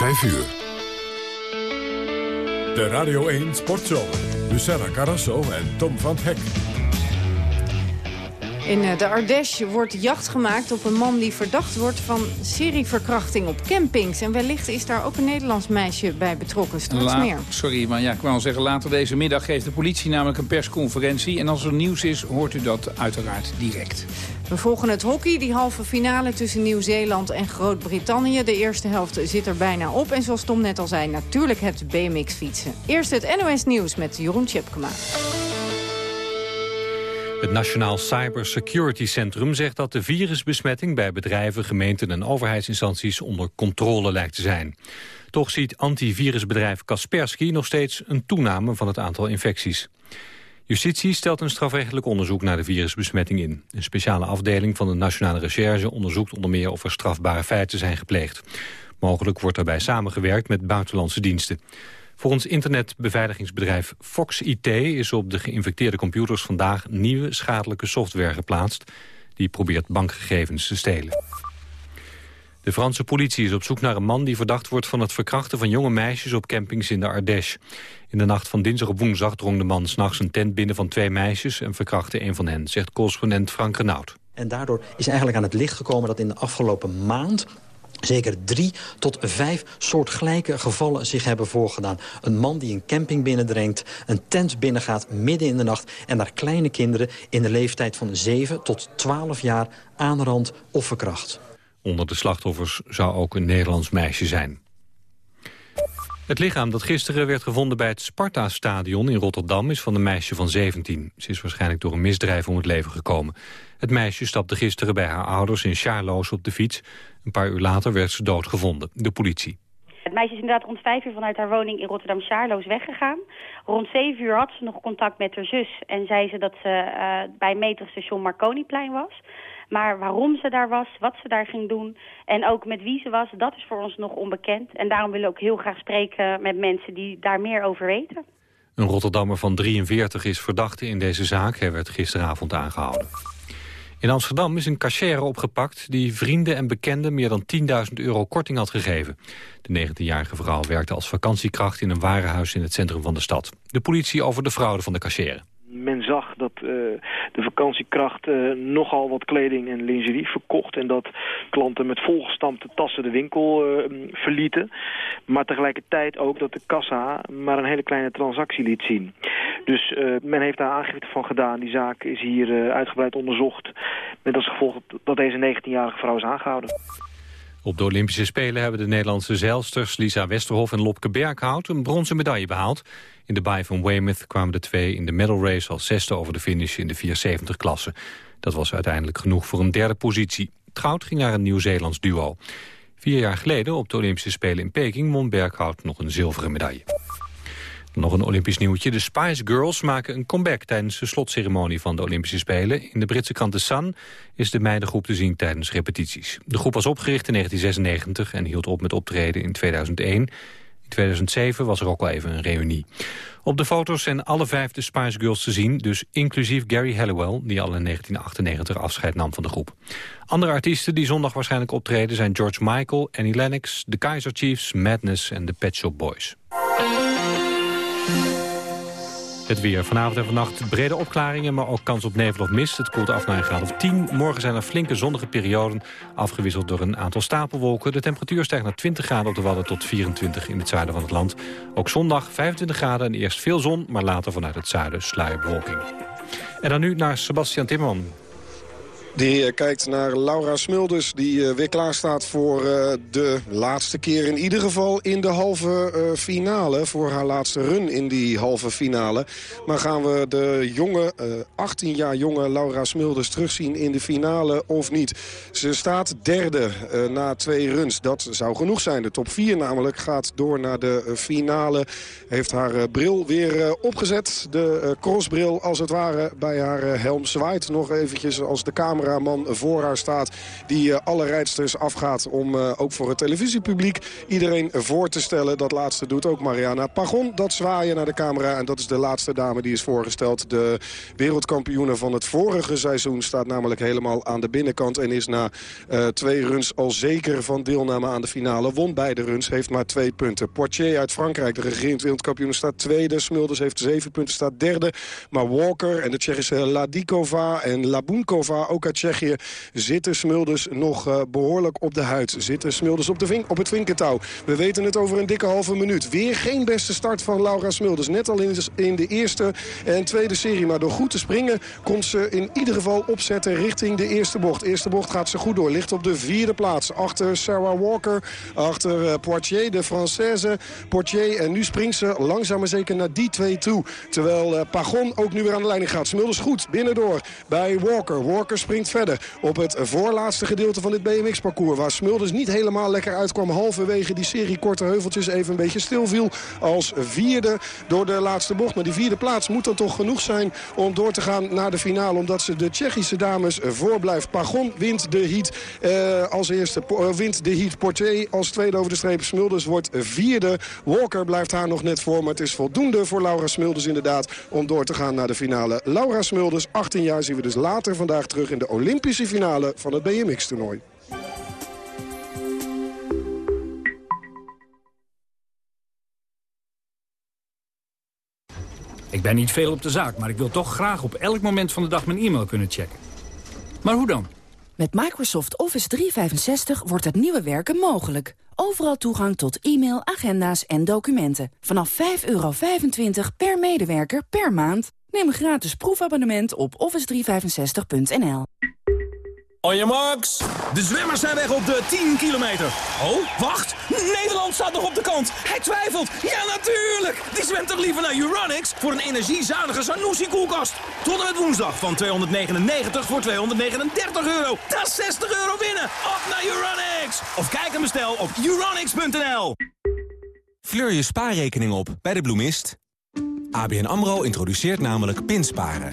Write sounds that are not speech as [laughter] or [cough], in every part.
5 uur. De Radio 1 Sportshow. Luciana Carrasso en Tom van Hek. In eh, de Ardèche wordt jacht gemaakt op een man die verdacht wordt van serieverkrachting op campings. En wellicht is daar ook een Nederlands meisje bij betrokken. Straks meer. Sorry, maar ja, ik wou zeggen, later deze middag geeft de politie namelijk een persconferentie. En als er nieuws is, hoort u dat uiteraard direct. We volgen het hockey, die halve finale tussen Nieuw-Zeeland en Groot-Brittannië. De eerste helft zit er bijna op. En zoals Tom net al zei, natuurlijk het BMX-fietsen. Eerst het NOS Nieuws met Jeroen Tjepkema. Het Nationaal Cybersecurity Centrum zegt dat de virusbesmetting bij bedrijven, gemeenten en overheidsinstanties onder controle lijkt te zijn. Toch ziet antivirusbedrijf Kaspersky nog steeds een toename van het aantal infecties. Justitie stelt een strafrechtelijk onderzoek naar de virusbesmetting in. Een speciale afdeling van de Nationale Recherche onderzoekt onder meer of er strafbare feiten zijn gepleegd. Mogelijk wordt daarbij samengewerkt met buitenlandse diensten. Volgens internetbeveiligingsbedrijf Fox IT is op de geïnfecteerde computers vandaag nieuwe schadelijke software geplaatst. Die probeert bankgegevens te stelen. De Franse politie is op zoek naar een man die verdacht wordt van het verkrachten van jonge meisjes op campings in de Ardèche. In de nacht van dinsdag op woensdag drong de man s'nachts een tent binnen van twee meisjes en verkrachtte een van hen, zegt correspondent Frank Renaud. En daardoor is eigenlijk aan het licht gekomen dat in de afgelopen maand zeker drie tot vijf soortgelijke gevallen zich hebben voorgedaan. Een man die een camping binnendringt, een tent binnengaat midden in de nacht... en daar kleine kinderen in de leeftijd van 7 tot 12 jaar aanrand of verkracht. Onder de slachtoffers zou ook een Nederlands meisje zijn. Het lichaam dat gisteren werd gevonden bij het Sparta-stadion in Rotterdam... is van een meisje van 17. Ze is waarschijnlijk door een misdrijf om het leven gekomen. Het meisje stapte gisteren bij haar ouders in Sjaarloos op de fiets. Een paar uur later werd ze doodgevonden. De politie. Het meisje is inderdaad rond vijf uur vanuit haar woning in Rotterdam-Sjaarloos weggegaan. Rond zeven uur had ze nog contact met haar zus en zei ze dat ze uh, bij metrostation Marconiplein was. Maar waarom ze daar was, wat ze daar ging doen en ook met wie ze was, dat is voor ons nog onbekend. En daarom willen we ook heel graag spreken met mensen die daar meer over weten. Een Rotterdammer van 43 is verdachte in deze zaak. Hij werd gisteravond aangehouden. In Amsterdam is een cachère opgepakt die vrienden en bekenden meer dan 10.000 euro korting had gegeven. De 19-jarige vrouw werkte als vakantiekracht in een warenhuis in het centrum van de stad. De politie over de fraude van de cachère men zag dat uh, de vakantiekracht uh, nogal wat kleding en lingerie verkocht. En dat klanten met volgestampte tassen de winkel uh, verlieten. Maar tegelijkertijd ook dat de kassa maar een hele kleine transactie liet zien. Dus men heeft daar aangifte van gedaan. Die zaak is hier uitgebreid onderzocht. Met als gevolg dat deze 19-jarige vrouw is aangehouden. Op de Olympische Spelen hebben de Nederlandse zeilsters Lisa Westerhof en Lopke Berghout een bronzen medaille behaald. In de baai van Weymouth kwamen de twee in de medal race als zesde over de finish in de 470-klasse. Dat was uiteindelijk genoeg voor een derde positie. Het ging naar een Nieuw-Zeelands duo. Vier jaar geleden op de Olympische Spelen in Peking won Berghout nog een zilveren medaille. Nog een Olympisch nieuwtje. De Spice Girls maken een comeback tijdens de slotceremonie van de Olympische Spelen. In de Britse krant The Sun is de meidengroep te zien tijdens repetities. De groep was opgericht in 1996 en hield op met optreden in 2001. In 2007 was er ook al even een reunie. Op de foto's zijn alle vijf de Spice Girls te zien, dus inclusief Gary Halliwell, die al in 1998 afscheid nam van de groep. Andere artiesten die zondag waarschijnlijk optreden zijn George Michael, Annie Lennox, de Kaiser Chiefs, Madness en de Pet Shop Boys. Het weer. Vanavond en vannacht brede opklaringen, maar ook kans op nevel of mist. Het koelt af naar een graad of 10. Morgen zijn er flinke zonnige perioden, afgewisseld door een aantal stapelwolken. De temperatuur stijgt naar 20 graden op de Wadden tot 24 in het zuiden van het land. Ook zondag 25 graden en eerst veel zon, maar later vanuit het zuiden sluierbewolking. En dan nu naar Sebastian Timmerman. Die eh, kijkt naar Laura Smulders, die eh, weer klaar staat voor eh, de laatste keer in ieder geval in de halve finale. Voor haar laatste run in die halve finale. Maar gaan we de jonge, 18 jaar jonge Laura Smulders terugzien in de finale of niet? Ze staat derde na twee runs. Dat zou genoeg zijn. De top 4 namelijk gaat door naar de finale. Heeft haar bril weer opgezet. De crossbril als het ware bij haar helm zwaait nog eventjes als de camera cameraman voor haar staat... die alle rijdsters afgaat om ook voor het televisiepubliek iedereen voor te stellen. Dat laatste doet ook Mariana Pagon. Dat zwaaien naar de camera en dat is de laatste dame die is voorgesteld. De wereldkampioene van het vorige seizoen staat namelijk helemaal aan de binnenkant... en is na twee runs al zeker van deelname aan de finale. Won beide runs, heeft maar twee punten. Portier uit Frankrijk, de regerend wereldkampioen, staat tweede. Smulders heeft zeven punten, staat derde. Maar Walker en de Tsjechische Ladikova en Labunkova, ook uit Tsjechië... zitten Smulders nog uh, behoorlijk op de huid. Zitten Smulders op, de vink, op het vinkentouw. We weten het over een dikke halve minuut. Weer geen beste start van Laura Smulders. Net al in de, de eerste en tweede serie. Maar door goed te springen komt ze in ieder geval opzetten richting de eerste bocht. eerste bocht gaat ze goed door. Ligt op de vierde plaats. Achter Sarah Walker, achter uh, Poitier, de Française. Portier en nu springt ze langzaam maar zeker naar die twee toe. Terwijl uh, Pagon ook nu weer aan de leiding gaat. Smulders goed, binnendoor bij Walker. Walker springt verder op het voorlaatste gedeelte van dit BMX-parcours. Waar Smulders niet helemaal lekker uitkwam. Halverwege die serie korte heuveltjes even een beetje stilviel. Als vierde door de laatste bocht. Maar die vierde plaats moet dan toch genoeg zijn om door te gaan naar de finale. Omdat ze de Tsjechische dames voorblijft. Pagon wint de heat uh, als eerste. Uh, wint de heat Portier als tweede over de streep. Smulders wordt vierde. Walker blijft haar nog net voor. Maar het is voldoende voor Laura Smulders inderdaad om door te gaan naar de finale. Laura Smulders, 18 jaar, zien we dus later vandaag terug in de Olympische finale van het BMX-toernooi. Ik ben niet veel op de zaak, maar ik wil toch graag op elk moment van de dag mijn e-mail kunnen checken. Maar hoe dan? Met Microsoft Office 365 wordt het nieuwe werken mogelijk. Overal toegang tot e-mail, agenda's en documenten. Vanaf 5,25 per medewerker per maand. Neem een gratis proefabonnement op office365.nl. On your marks. De zwemmers zijn weg op de 10 kilometer. Oh, wacht. Nederland staat nog op de kant. Hij twijfelt. Ja, natuurlijk. Die zwemt toch liever naar Uranix voor een energiezuinige Sanusi-koelkast. Tot en met woensdag van 299 voor 239 euro. Dat is 60 euro winnen. Op naar Uranix. Of kijk en bestel op uranix.nl. Fleur je spaarrekening op bij de bloemist. ABN AMRO introduceert namelijk pinsparen.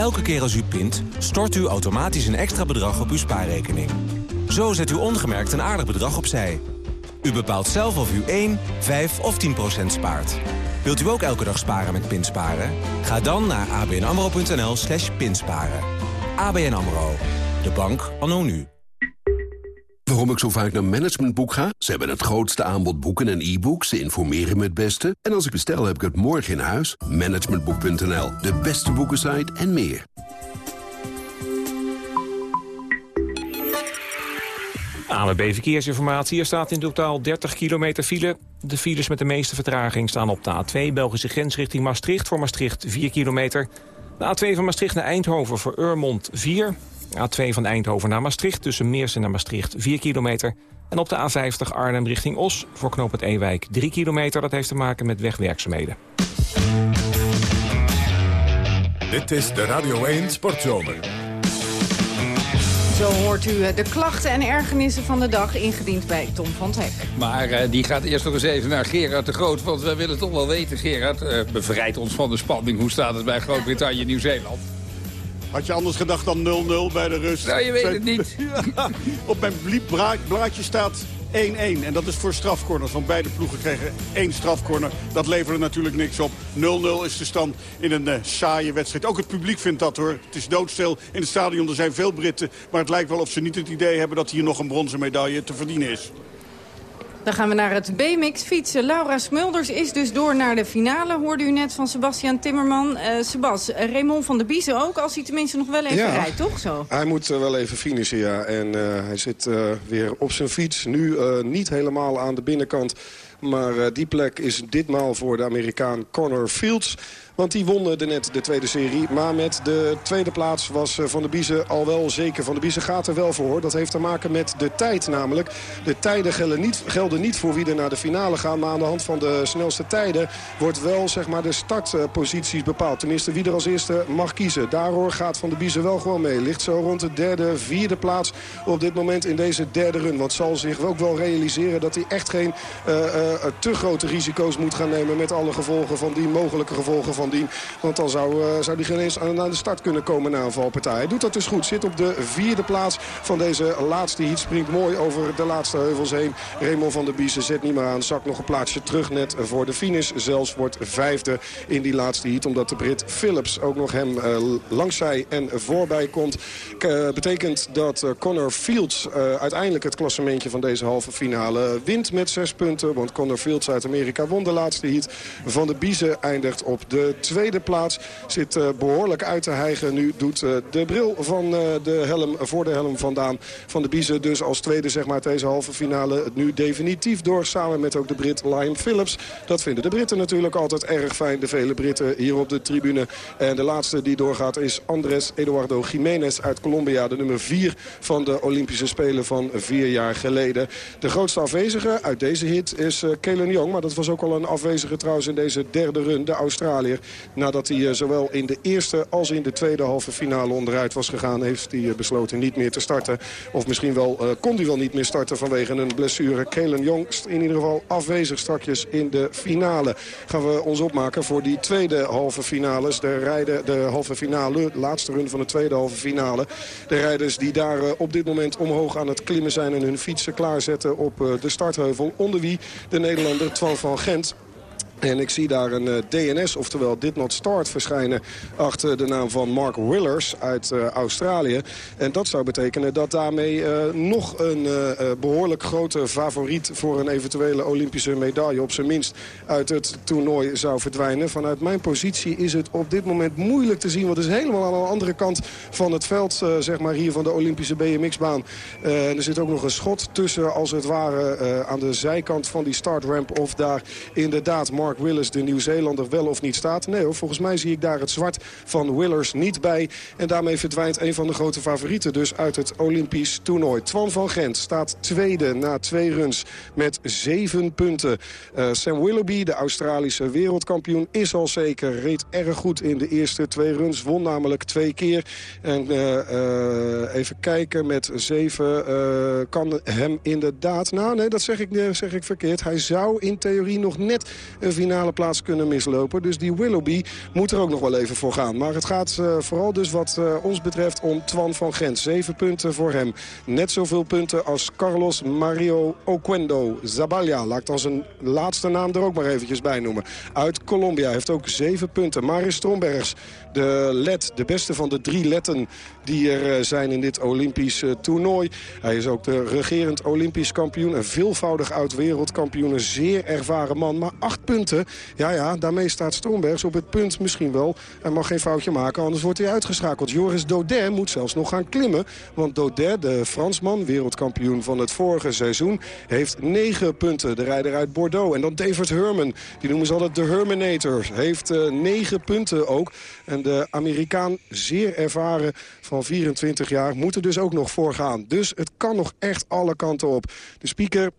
Elke keer als u pint, stort u automatisch een extra bedrag op uw spaarrekening. Zo zet u ongemerkt een aardig bedrag opzij. U bepaalt zelf of u 1, 5 of 10 procent spaart. Wilt u ook elke dag sparen met pinsparen? Ga dan naar abnamro.nl slash pinsparen. ABN AMRO. De bank anno nu. Waarom ik zo vaak naar Managementboek ga? Ze hebben het grootste aanbod boeken en e-books. Ze informeren me het beste. En als ik bestel, heb ik het morgen in huis. Managementboek.nl, de beste boekensite en meer. ANWB Verkeersinformatie. Er staat in totaal 30 kilometer file. De files met de meeste vertraging staan op de A2 Belgische grens richting Maastricht. Voor Maastricht 4 kilometer. De A2 van Maastricht naar Eindhoven voor Urmond 4. A2 van Eindhoven naar Maastricht tussen Meersen en Maastricht 4 kilometer. En op de A50 Arnhem richting Os voor knoop het Ewijk 3 kilometer. Dat heeft te maken met wegwerkzaamheden. Dit is de Radio 1 Sportzomer. Zo hoort u eh, de klachten en ergernissen van de dag ingediend bij Tom van Hek. Maar uh, die gaat eerst nog eens even naar Gerard de Groot. Want wij willen toch wel weten, Gerard, uh, bevrijd ons van de spanning. Hoe staat het bij Groot-Brittannië en Nieuw-Zeeland? Had je anders gedacht dan 0-0 bij de rust? Nou, je weet het niet. [laughs] op mijn blaadje staat 1-1. En dat is voor strafcorners. Want beide ploegen kregen één strafcorner. Dat leverde natuurlijk niks op. 0-0 is de stand in een uh, saaie wedstrijd. Ook het publiek vindt dat hoor. Het is doodstil in het stadion. Er zijn veel Britten. Maar het lijkt wel of ze niet het idee hebben dat hier nog een bronzen medaille te verdienen is. Dan gaan we naar het B-mix fietsen. Laura Smulders is dus door naar de finale. Hoorde u net van Sebastian Timmerman. Uh, Sebas, Raymond van der Biezen ook, als hij tenminste nog wel even ja, rijdt, toch zo? Hij moet uh, wel even finishen, ja. En uh, hij zit weer op zijn fiets. Nu niet helemaal aan de binnenkant. Maar die plek is ditmaal voor de Amerikaan Connor Fields. Want die won er net de tweede serie. Maar met de tweede plaats was eh, Van der Biezen al wel zeker. Van der Biezen gaat er wel voor. Dat heeft te maken met de tijd namelijk. De tijden gelden niet, gelden niet voor wie er naar de finale gaan. Maar aan de hand van de snelste tijden wordt wel zeg maar, de startposities bepaald. Tenminste wie er als eerste mag kiezen. Daardoor gaat Van der Biezen wel gewoon mee. Ligt zo rond de derde, vierde plaats op dit moment in deze derde run. Want zal zich ook wel realiseren dat hij echt geen uh, uh, te grote risico's moet gaan nemen... met alle gevolgen van die, mogelijke gevolgen van Want dan zou, zou die geen eens aan, de start kunnen komen na een valpartij. Hij doet dat dus goed. Zit op de vierde plaats van deze laatste heat. Springt mooi over de laatste heuvels heen. Raymond van der Biezen zet niet meer aan. Zakt nog een plaatsje terug net voor de finish. Zelfs wordt vijfde in die laatste heat. Omdat de Brit Phillips ook nog hem uh, en voorbij komt. Uh, betekent dat uh, Connor Fields uiteindelijk het klassementje van deze halve finale wint met zes punten. Want Connor Fields uit Amerika won de laatste heat. Van de Biezen eindigt op de tweede plaats. Zit behoorlijk uit te hijgen. Nu doet de bril van de helm voor de helm vandaan. Van de Biezen dus als tweede zeg maar deze halve finale het nu definitief door. Samen met ook de Brit Liam Phillips. Dat vinden de Britten natuurlijk altijd erg fijn. De vele Britten hier op de tribune. En de laatste die doorgaat is Andres Eduardo Jiménez uit Colombia. De nummer 4 van de Olympische Spelen van vier jaar geleden. De grootste afwezige uit deze hit is Kelen Young. Maar dat was ook al een afwezige trouwens in deze derde run. De Australiër. Nadat hij uh, zowel in de eerste als in de tweede halve finale onderuit was gegaan... heeft hij uh, besloten niet meer te starten. Of misschien wel kon hij wel niet meer starten vanwege een blessure. Kelen Young in ieder geval afwezig strakjes in de finale. Gaan we ons opmaken voor die tweede halve finales. De, rijden, de halve finale, laatste run van de tweede halve finale. De rijders die daar op dit moment omhoog aan het klimmen zijn... en hun fietsen klaarzetten op de startheuvel. Onder wie de Nederlander Twan van Gent en ik zie daar een uh, DNS, oftewel Did Not Start, verschijnen achter de naam van Mark Willers uit uh, Australië. En dat zou betekenen dat daarmee uh, nog een behoorlijk grote favoriet voor een eventuele Olympische medaille op zijn minst uit het toernooi zou verdwijnen. Vanuit mijn positie is het op dit moment moeilijk te zien, want het is helemaal aan de andere kant van het veld, zeg maar hier van de Olympische BMX-baan. er zit ook nog een schot tussen, als het ware, aan de zijkant van die startramp of daar inderdaad Mark Mark Willis, de Nieuw-Zeelander, wel of niet staat. Nee hoor, volgens mij zie ik daar het zwart van Willers niet bij. En daarmee verdwijnt een van de grote favorieten dus uit het Olympisch toernooi. Twan van Gent staat tweede na twee runs met zeven punten. Uh, Sam Willoughby, de Australische wereldkampioen, is al zeker. Reed erg goed in de eerste twee runs. Won namelijk twee keer. En uh, uh, even kijken, met zeven kan hem inderdaad... Nou nee, dat zeg ik, zeg ik verkeerd. Hij zou in theorie nog net een finale plaats kunnen mislopen. Dus die Willoughby moet er ook nog wel even voor gaan. Maar het gaat uh, vooral dus wat uh, ons betreft om Twan van Gent. Zeven punten voor hem. Net zoveel punten als Carlos Mario Oquendo. Zaballa, laat ik dan zijn laatste naam er ook maar eventjes bij noemen. Uit Colombia heeft ook zeven punten. Maris Strombergs, de led, de beste van de drie letten die er uh, zijn in dit Olympisch toernooi. Hij is ook de regerend Olympisch kampioen. Een veelvoudig oud-wereldkampioen. Een zeer ervaren man. Maar acht punten ja, ja, daarmee staat Strombergs op het punt misschien wel. Hij mag geen foutje maken, anders wordt hij uitgeschakeld. Joris Daudet moet zelfs nog gaan klimmen. Want Daudet, de Fransman, wereldkampioen van het vorige seizoen... heeft negen punten, de rijder uit Bordeaux. En dan David Herman, die noemen ze altijd de Herminator. Heeft uh, negen punten ook. En de Amerikaan, zeer ervaren van 24 jaar, moet er dus ook nog voor gaan. Dus het kan nog echt alle kanten op. De speaker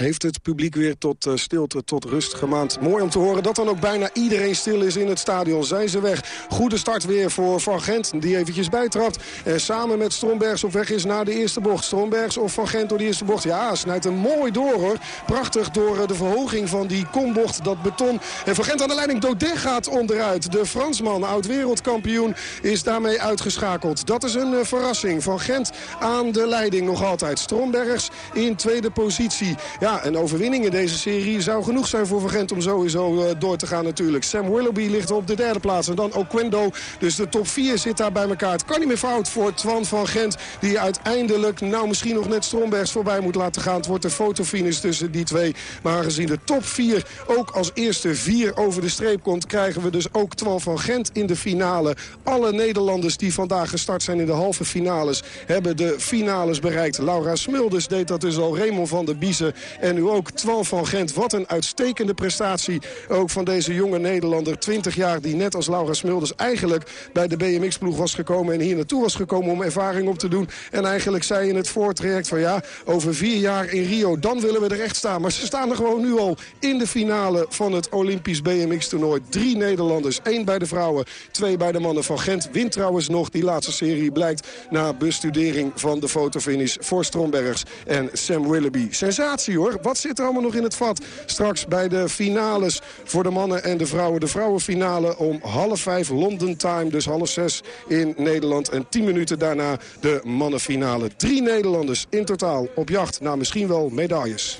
heeft het publiek weer tot uh, stilte, tot rust gemaand. Mooi om te horen dat dan ook bijna iedereen stil is in het stadion. Zijn ze weg. Goede start weer voor Van Gent, die eventjes bijtrapt. En samen met Strombergs op weg is naar de eerste bocht. Strombergs of Van Gent door de eerste bocht. Ja, snijdt hem mooi door hoor. Prachtig door uh, de verhoging van die kombocht, dat beton. En Van Gent aan de leiding, Daudet gaat onderuit. De Fransman, oud-wereldkampioen, is daarmee uitgeschakeld. Dat is een verrassing. Van Gent aan de leiding nog altijd. Strombergs in tweede positie. Ja, ja, een overwinning in deze serie zou genoeg zijn voor Van Gent om sowieso uh, door te gaan natuurlijk. Sam Willoughby ligt op de derde plaats en dan Oquendo. Dus de top 4 zit daar bij elkaar. Het kan niet meer fout voor Twan van Gent. Die uiteindelijk nou misschien nog net Strombergs voorbij moet laten gaan. Het wordt een fotofinish tussen die twee. Maar aangezien de top 4 ook als eerste vier over de streep komt... krijgen we dus ook Twan van Gent in de finale. Alle Nederlanders die vandaag gestart zijn in de halve finales... hebben de finales bereikt. Laura Smulders deed dat dus al. Raymond van der Biezen en nu ook Twan van Gent. Wat een uitstekende prestatie ook van deze jonge Nederlander. 20 jaar die net als Laura Smulders eigenlijk bij de BMX-ploeg was gekomen. En hier naartoe was gekomen om ervaring op te doen. En eigenlijk zei in het voortraject van ja, over vier jaar in Rio, dan willen we er echt staan. Maar ze staan er gewoon nu al in de finale van het Olympisch BMX-toernooi. Drie Nederlanders, één bij de vrouwen, twee bij de mannen van Gent. Wint trouwens nog die laatste serie, blijkt na bestudering van de fotofinish voor Strombergs en Sam Willoughby. Sensatie Wat zit er allemaal nog in het vat? Straks bij de finales voor de mannen en de vrouwen. De vrouwenfinale om half vijf London time. Dus half zes in Nederland. En tien minuten daarna de mannenfinale. Drie Nederlanders in totaal op jacht naar misschien wel medailles.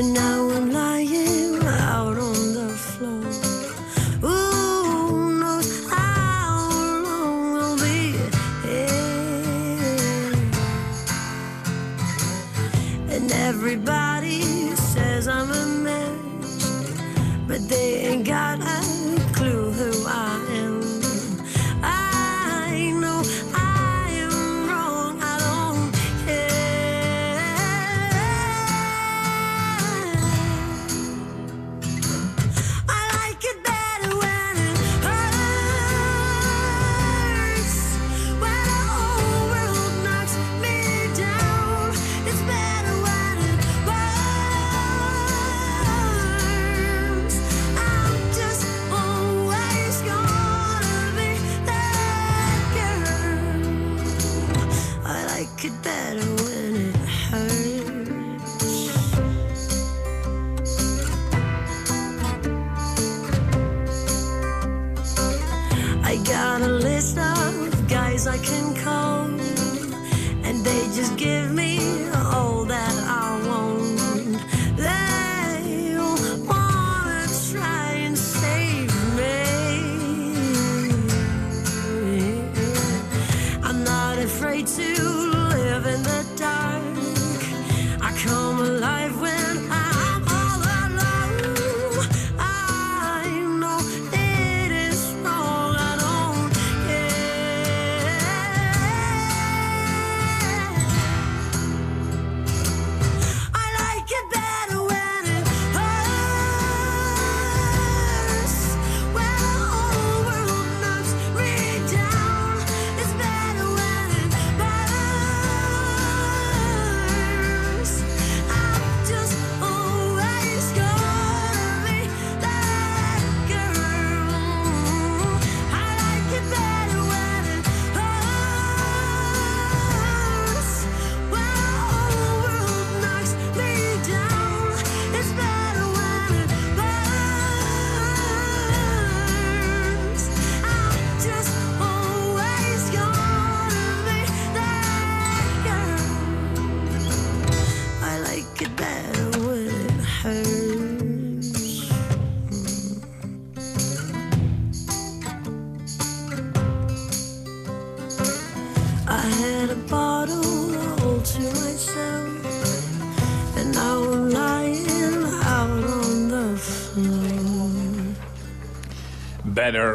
And now I'm lying out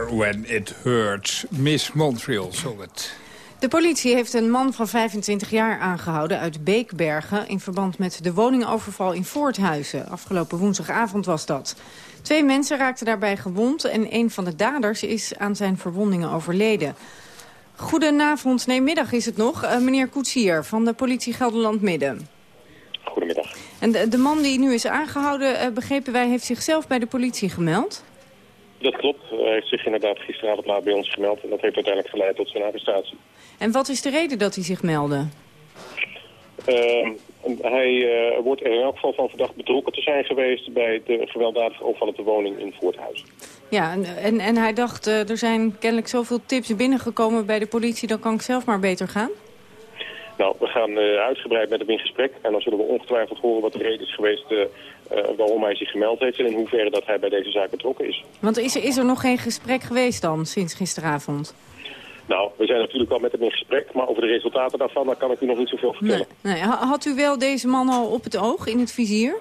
Better when it hurts. Miss Montreal zong het. De politie heeft een man van 25 jaar aangehouden uit Beekbergen... in verband met de woningoverval in Voorthuizen. Afgelopen woensdagavond was dat. Twee mensen raakten daarbij gewond... en een van de daders is aan zijn verwondingen overleden. Goedenavond, nee, middag is het nog. Eh, meneer Koetsier van de politie Gelderland Midden. Goedemiddag. En de, de man die nu is aangehouden, eh, begrepen wij, heeft zichzelf bij de politie gemeld. Dat klopt. Hij heeft zich inderdaad gisteravond laat bij ons gemeld. En dat heeft uiteindelijk geleid tot zijn arrestatie. En wat is de reden dat hij zich meldde? Uh, hij uh, wordt er in elk geval van verdacht betrokken te zijn geweest... bij de gewelddadige overval op de woning in Voorthuizen. Ja, en, en, en hij dacht, uh, er zijn kennelijk zoveel tips binnengekomen bij de politie... dan kan ik zelf maar beter gaan? Nou, we gaan uitgebreid met hem in gesprek. En dan zullen we ongetwijfeld horen wat de reden is geweest... Uh, waarom hij zich gemeld heeft en in hoeverre dat hij bij deze zaak betrokken is. Want is er, is er nog geen gesprek geweest dan, sinds gisteravond? Nou, we zijn natuurlijk al met hem in gesprek, maar over de resultaten daarvan daar kan ik u nog niet zoveel vertellen. Nee, nee. Had u wel deze man al op het oog, in het vizier?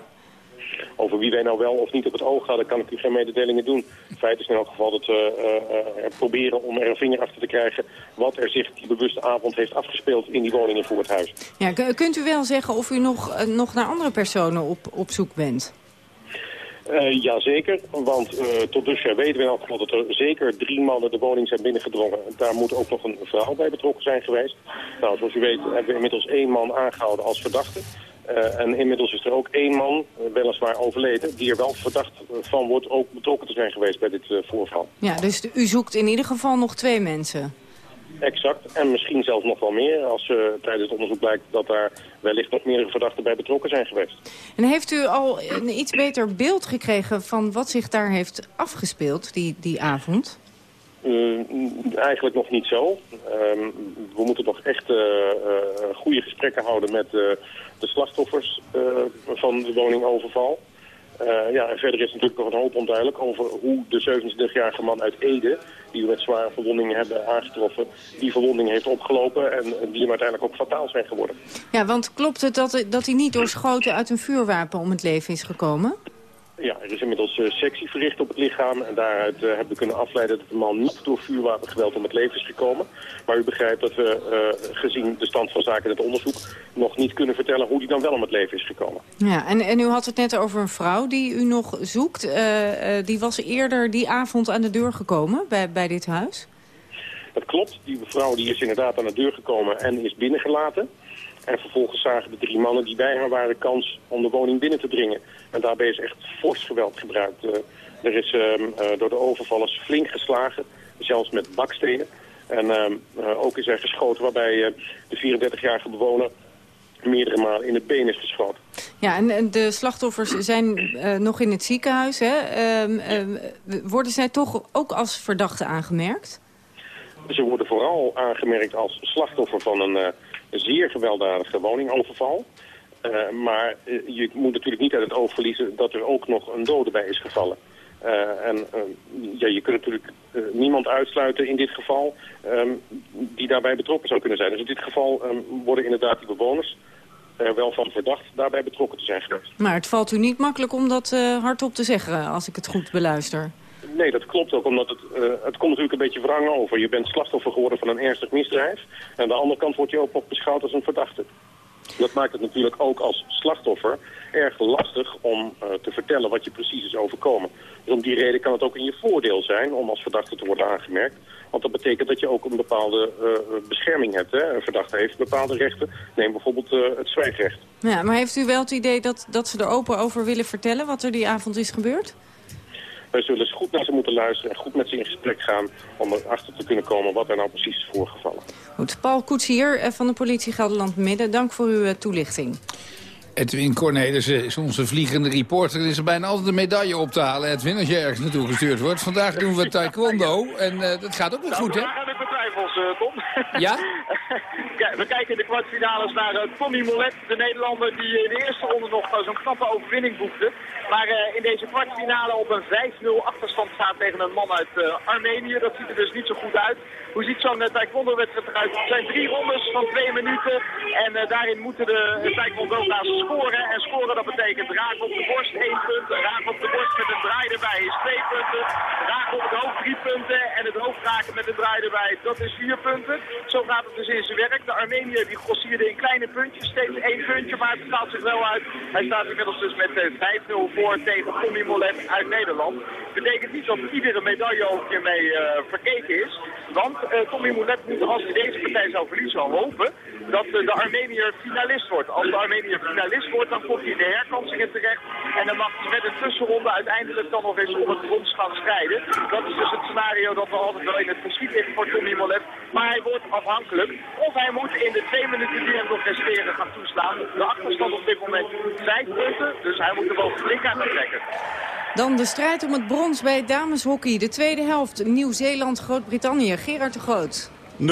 Over wie wij nou wel of niet op het oog hadden, kan ik u geen mededelingen doen. Feit is in elk geval dat we uh, uh, proberen om er een vinger achter te krijgen... wat er zich die bewuste avond heeft afgespeeld in die woning in Voorthuis. Ja, kunt u wel zeggen of u nog, uh, nog naar andere personen op, op zoek bent? Uh, jazeker, want uh, tot dusver weten we in elk geval dat er zeker drie mannen de woning zijn binnengedrongen. Daar moet ook nog een vrouw bij betrokken zijn geweest. Nou, zoals u weet hebben we inmiddels één man aangehouden als verdachte. Eh, en inmiddels is er ook één man, eh, weliswaar overleden, die er wel verdacht van wordt ook betrokken te zijn geweest bij dit eh, voorval. Ja, dus de- u zoekt in ieder geval nog twee mensen. Exact. En misschien zelfs nog wel meer als tijdens het onderzoek blijkt dat daar wellicht nog meerdere verdachten bij betrokken zijn geweest. En heeft u al een iets beter beeld gekregen van wat zich daar heeft afgespeeld die, die avond? Uh, eigenlijk nog niet zo. Ehm, we moeten toch echt uh, goede gesprekken houden met de slachtoffers eh, van de woningoverval. Ja, en verder is natuurlijk nog een hoop onduidelijk over hoe de 27-jarige man uit Ede, die we met zware verwondingen hebben aangetroffen, die verwondingen heeft opgelopen en, en die hem uiteindelijk ook fataal zijn geworden. Ja, want klopt het dat, dat hij niet door schoten uit een vuurwapen om het leven is gekomen? Ja, er is inmiddels uh, sectie verricht op het lichaam. En daaruit uh, hebben we kunnen afleiden dat de man niet door vuurwapengeweld om het leven is gekomen. Maar u begrijpt dat we, uh, gezien de stand van zaken in het onderzoek, nog niet kunnen vertellen hoe die dan wel om het leven is gekomen. Ja, en, en u had het net over een vrouw die u nog zoekt. die was eerder die avond aan de deur gekomen bij, bij dit huis? Dat klopt. Die mevrouw die is inderdaad aan de deur gekomen en is binnengelaten. En vervolgens zagen de drie mannen die bij haar waren kans om de woning binnen te dringen. En daarbij is echt fors geweld gebruikt. Uh, er is uh, uh, door de overvallers flink geslagen, zelfs met bakstenen. En ook is er geschoten waarbij de 34-jarige bewoner meerdere malen in het been is geschoten. Ja, en, de slachtoffers zijn nog in het ziekenhuis. Hè? worden zij toch ook als verdachte aangemerkt? Ze worden vooral aangemerkt als slachtoffer van een zeer gewelddadige woningoverval. Uh, maar uh, je moet natuurlijk niet uit het oog verliezen dat er ook nog een dode bij is gevallen. En ja, je kunt natuurlijk niemand uitsluiten in dit geval um, die daarbij betrokken zou kunnen zijn. Dus in dit geval um, worden inderdaad die bewoners er wel van verdacht daarbij betrokken te zijn geweest. Maar het valt u niet makkelijk om dat hardop te zeggen, als ik het goed beluister. Nee, dat klopt ook, omdat het, uh, het komt natuurlijk een beetje wrang over. Je bent slachtoffer geworden van een ernstig misdrijf. En aan de andere kant word je ook nog beschouwd als een verdachte. Dat maakt het natuurlijk ook als slachtoffer erg lastig om uh, te vertellen wat je precies is overkomen. Dus om die reden kan het ook in je voordeel zijn om als verdachte te worden aangemerkt. Want dat betekent dat je ook een bepaalde uh, bescherming hebt. Hè? Een verdachte heeft bepaalde rechten. Neem bijvoorbeeld het zwijgrecht. Ja, maar heeft u wel het idee dat, dat ze er open over willen vertellen wat er die avond is gebeurd? Wij zullen eens goed naar ze moeten luisteren en goed met ze in gesprek gaan... om erachter te kunnen komen wat er nou precies is voorgevallen. Goed, Paul Koetsier van de politie Gelderland Midden. Dank voor uw toelichting. Edwin Cornelissen is onze vliegende reporter. Er is er bijna altijd een medaille op te halen, Edwin, als je ergens naartoe gestuurd wordt. Vandaag doen we taekwondo en uh, dat gaat ook wel goed, hè? Twijfels, Tom. Ja? [laughs] we kijken in de kwartfinales naar uh, Tommy Molet, de Nederlander die in de eerste ronde nog zo'n knappe overwinning boekte. Maar in deze kwartfinale op een 5-0 achterstand staat tegen een man uit Armenië. Dat ziet er dus niet zo goed uit. Hoe ziet zo'n taekwondo-wedstrijd eruit? Het zijn drie rondes van twee minuten en daarin moeten de taekwondo's scoren. En scoren dat betekent raak op de borst 1 punt, raak op de borst met een draai erbij is 2 punten, raak op het hoofd 3 punten en het hoofd raken met een draai erbij, dat is 4 punten. Zo gaat het dus in zijn werk. De Armeniër die grossierde in kleine puntjes, steeds 1 puntje, maar het staat zich wel uit. Hij staat inmiddels dus met 5-0 voor tegen Tommy Molet uit Nederland. Betekent niet dat iedere medaille ook hiermee uh, verkeken is, want Tommy Molet moet als hij deze partij zou verliezen hopen dat de Armeniër finalist wordt. Als de Armeniër finalist wordt, dan komt hij in de herkansingen terecht. En dan mag hij met een tussenronde uiteindelijk dan nog eens om het brons gaan strijden. Dat is dus het scenario dat we altijd wel in het verschiet liggen voor Tommy Molet. Maar hij wordt afhankelijk. Of hij moet in de twee minuten die hem nog resteren gaan toeslaan. De achterstand op dit moment vijf punten. Dus hij moet er wel flink aan trekken. Dan de strijd om het brons bij dameshockey. De tweede helft, Nieuw-Zeeland, Groot-Brittannië. Gerard de Groot. 0-0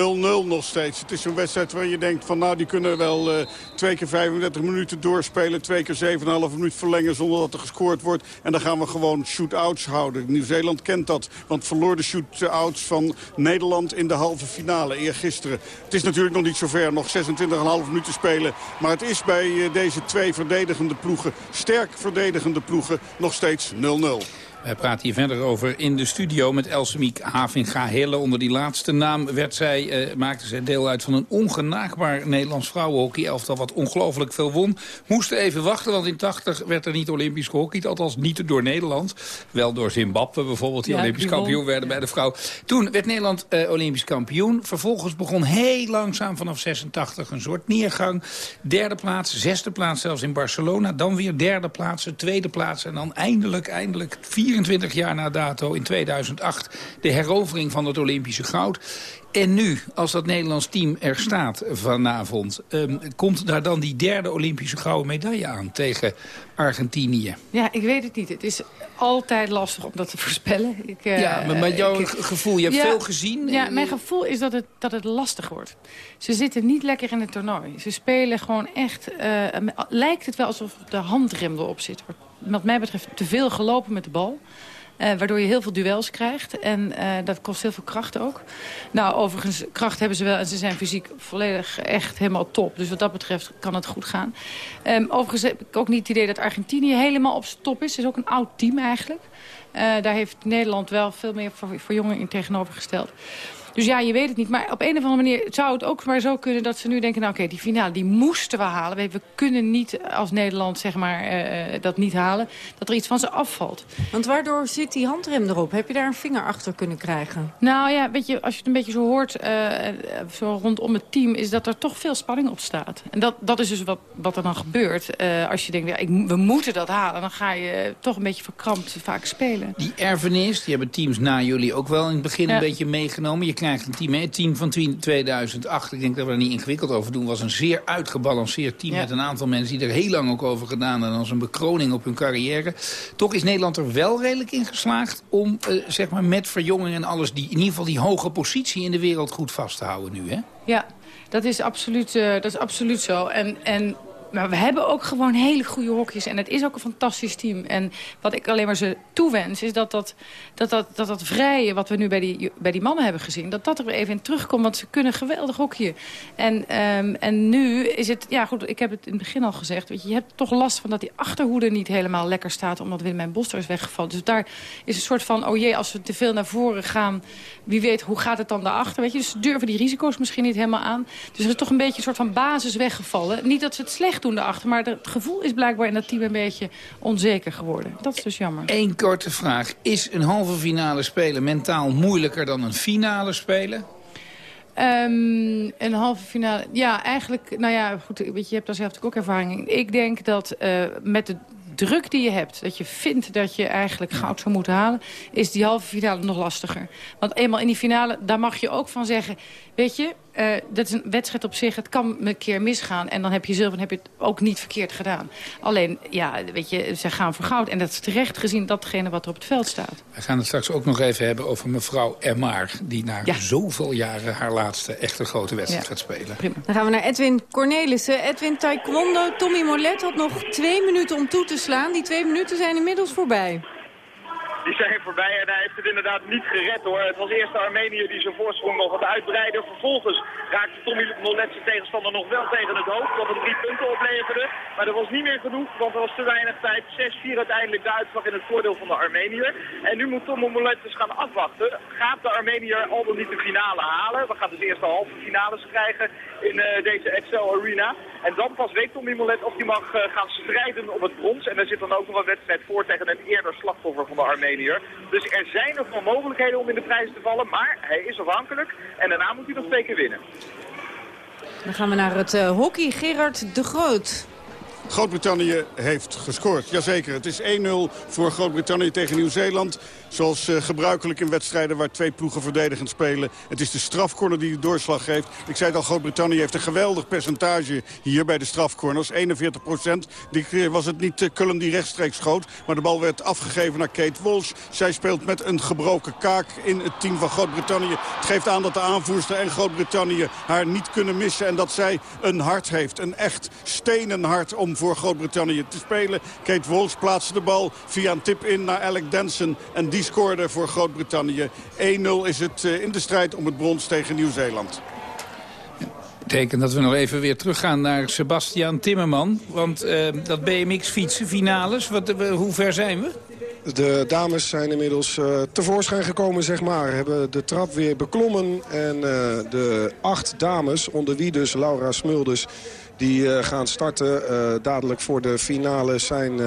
nog steeds. Het is een wedstrijd waar je denkt van nou die kunnen wel uh, twee keer 35 minuten doorspelen. Twee keer 7,5 minuut verlengen zonder dat er gescoord wordt. En dan gaan we gewoon shoot-outs houden. Nieuw-Zeeland kent dat. Want verloor de shoot-outs van Nederland in de halve finale eergisteren. Het is natuurlijk nog niet zover. Nog 26,5 minuten spelen. Maar het is bij uh, deze twee verdedigende ploegen, sterk verdedigende ploegen, nog steeds 0-0. Wij praten hier verder over in de studio met Elsemiek Havinga-Hille. Onder die laatste naam werd zij, eh, maakte zij deel uit van een ongenaakbaar Nederlands vrouwenhockey-elftal... wat ongelooflijk veel won. Moesten even wachten, want in 80 werd er niet Olympisch gehockeyd. Althans niet door Nederland. Wel door Zimbabwe bijvoorbeeld, die Ja, Olympisch kampioen werden bij de vrouw. Toen werd Nederland eh, Olympisch kampioen. Vervolgens begon heel langzaam vanaf 86 een soort neergang. Derde plaats, zesde plaats zelfs in Barcelona. Dan weer derde plaats, tweede plaats. En dan eindelijk, eindelijk 24 jaar na dato in 2008... de herovering van het Olympische goud. En nu, als dat Nederlands team er staat vanavond... ehm, komt daar dan die derde Olympische gouden medaille aan tegen Argentinië? Ja, ik weet het niet. Het is altijd lastig om dat te [laughs] voorspellen. Ik, eh, Ja, maar met jouw ik- gevoel, je hebt veel gezien. Ja, Eh, mijn gevoel is dat het, dat het lastig wordt. Ze zitten niet lekker in het toernooi. Ze spelen gewoon echt... eh, lijkt het wel alsof de handrem erop zit. Wat mij betreft te veel gelopen met de bal. Eh, waardoor je heel veel duels krijgt. En eh, dat kost heel veel kracht ook. Nou, overigens, kracht hebben ze wel. En ze zijn fysiek volledig echt helemaal top. Dus wat dat betreft kan het goed gaan. Ehm, overigens heb ik ook niet het idee dat Argentinië helemaal op zijn top is. Het is ook een oud team eigenlijk. Eh, daar heeft Nederland wel veel meer voor, jongeren in tegenover gesteld. Dus ja, je weet het niet. Maar op een of andere manier zou het ook maar zo kunnen dat ze nu denken... nou oké, die finale die moesten we halen. We, we kunnen niet als Nederland zeg maar, eh, dat niet halen. Dat er iets van ze afvalt. Want waardoor zit die handrem erop? Heb je daar een vinger achter kunnen krijgen? Nou ja, weet je, als je het een beetje zo hoort, eh, eh, zo rondom het team... is dat er toch veel spanning op staat. En dat, dat is dus wat, wat er dan gebeurt. Eh, als je denkt, ja, ik, we moeten dat halen... dan ga je toch een beetje verkrampt vaak spelen. Die erfenis, die hebben teams na jullie ook wel in het begin Ja. een beetje meegenomen. Je krijgt een team, hè, het team van 2008, ik denk dat we er niet ingewikkeld over doen... was een zeer uitgebalanceerd team Ja. met een aantal mensen... die er heel lang ook over gedaan hebben als een bekroning op hun carrière. Toch is Nederland er wel redelijk in geslaagd om eh, zeg maar met verjonging en alles... Die, in ieder geval die hoge positie in de wereld goed vast te houden nu, hè? Ja, dat is absoluut, eh, dat is absoluut zo. En, en, maar we hebben ook gewoon hele goede hokjes. En het is ook een fantastisch team. En wat ik alleen maar ze toewens, is dat dat, dat, dat, dat, dat vrije... wat we nu bij die, bij die mannen hebben gezien, dat dat er even in terugkomt. Want ze kunnen geweldig hokje. En, ehm, en nu is het... Ja, goed, ik heb het in het begin al gezegd. Je hebt toch last van dat die achterhoede niet helemaal lekker staat... omdat Willemijn Boster is weggevallen. Dus daar is een soort van... oh jee, als we te veel naar voren gaan... wie weet, hoe gaat het dan daarachter? Weet je? Dus ze durven die risico's misschien niet helemaal aan. Dus er is toch een beetje een soort van basis weggevallen. Niet dat ze het slecht doen daarachter... maar het gevoel is blijkbaar in dat team een beetje onzeker geworden. Dat is dus jammer. Eén korte vraag. Is een halve finale spelen mentaal moeilijker dan een finale spelen? Ehm, een halve finale. Ja, eigenlijk. Nou ja, goed. Weet je, je hebt daar zelf natuurlijk ook ervaring in. Ik denk dat eh, met de druk die je hebt, dat je vindt dat je eigenlijk goud zou moeten halen, is die halve finale nog lastiger. Want eenmaal in die finale, daar mag je ook van zeggen, weet je, eh, dat is een wedstrijd op zich, het kan een keer misgaan en dan heb je zilver en heb je het ook niet verkeerd gedaan. Alleen, ja, weet je, ze gaan voor goud en dat is terecht gezien datgene wat er op het veld staat. We gaan het straks ook nog even hebben over mevrouw Emmaar... die na Ja. zoveel jaren haar laatste echte grote wedstrijd Ja. gaat spelen. Dan gaan we naar Edwin Cornelissen. Edwin Taekwondo, Tommy Molet had nog twee minuten om toe te slaan. Die twee minuten zijn inmiddels voorbij. Die zijn voorbij en hij heeft het inderdaad niet gered hoor. Het was eerst de Armenië die zijn voorsprong nog wat uitbreidde. Vervolgens raakte Tommy Molet zijn tegenstander nog wel tegen het hoofd. Wat hem drie punten opleverde. Maar dat was niet meer genoeg, want er was te weinig tijd. 6-4 uiteindelijk de uitslag in het voordeel van de Armeniër. En nu moet Tommy Molet dus gaan afwachten. Gaat de Armeniër al dan niet de finale halen? We gaan dus eerst de halve finales krijgen in eh, deze Excel Arena. En dan pas weet Tommy Molet of hij mag eh, gaan strijden om het brons. En er zit dan ook nog een wedstrijd voor tegen een eerder slachtoffer van de Armeniër. Dus er zijn nog wel mogelijkheden om in de prijs te vallen. Maar hij is afhankelijk. En daarna moet hij nog twee keer winnen. Dan gaan we naar het eh, hockey. Gerard de Groot. Groot-Brittannië heeft gescoord. Jazeker, het is 1-0 voor Groot-Brittannië tegen Nieuw-Zeeland. Zoals eh, gebruikelijk in wedstrijden waar twee ploegen verdedigend spelen. Het is de strafcorner die de doorslag geeft. Ik zei het al, Groot-Brittannië heeft een geweldig percentage hier bij de strafcorners. 41 procent. Die keer was het niet eh, Cullen die rechtstreeks schoot. Maar de bal werd afgegeven naar Kate Walsh. Zij speelt met een gebroken kaak in het team van Groot-Brittannië. Het geeft aan dat de aanvoerster en Groot-Brittannië haar niet kunnen missen. En dat zij een hart heeft. Een echt stenen hart om voor Groot-Brittannië te spelen. Kate Walsh plaatste de bal via een tip in naar Alec Denson. En die scoorde voor Groot-Brittannië. 1-0 is het eh, in de strijd om het brons tegen Nieuw-Zeeland. betekent dat we nog even weer teruggaan naar Sebastian Timmerman. Want eh, dat BMX-fietsen, finales, wat, eh, hoe ver zijn we? De dames zijn inmiddels uh, tevoorschijn gekomen, zeg maar. Hebben de trap weer beklommen. En uh, de acht dames, onder wie dus Laura Smulders... Die uh, gaan starten. Uh, dadelijk voor de finale zijn uh,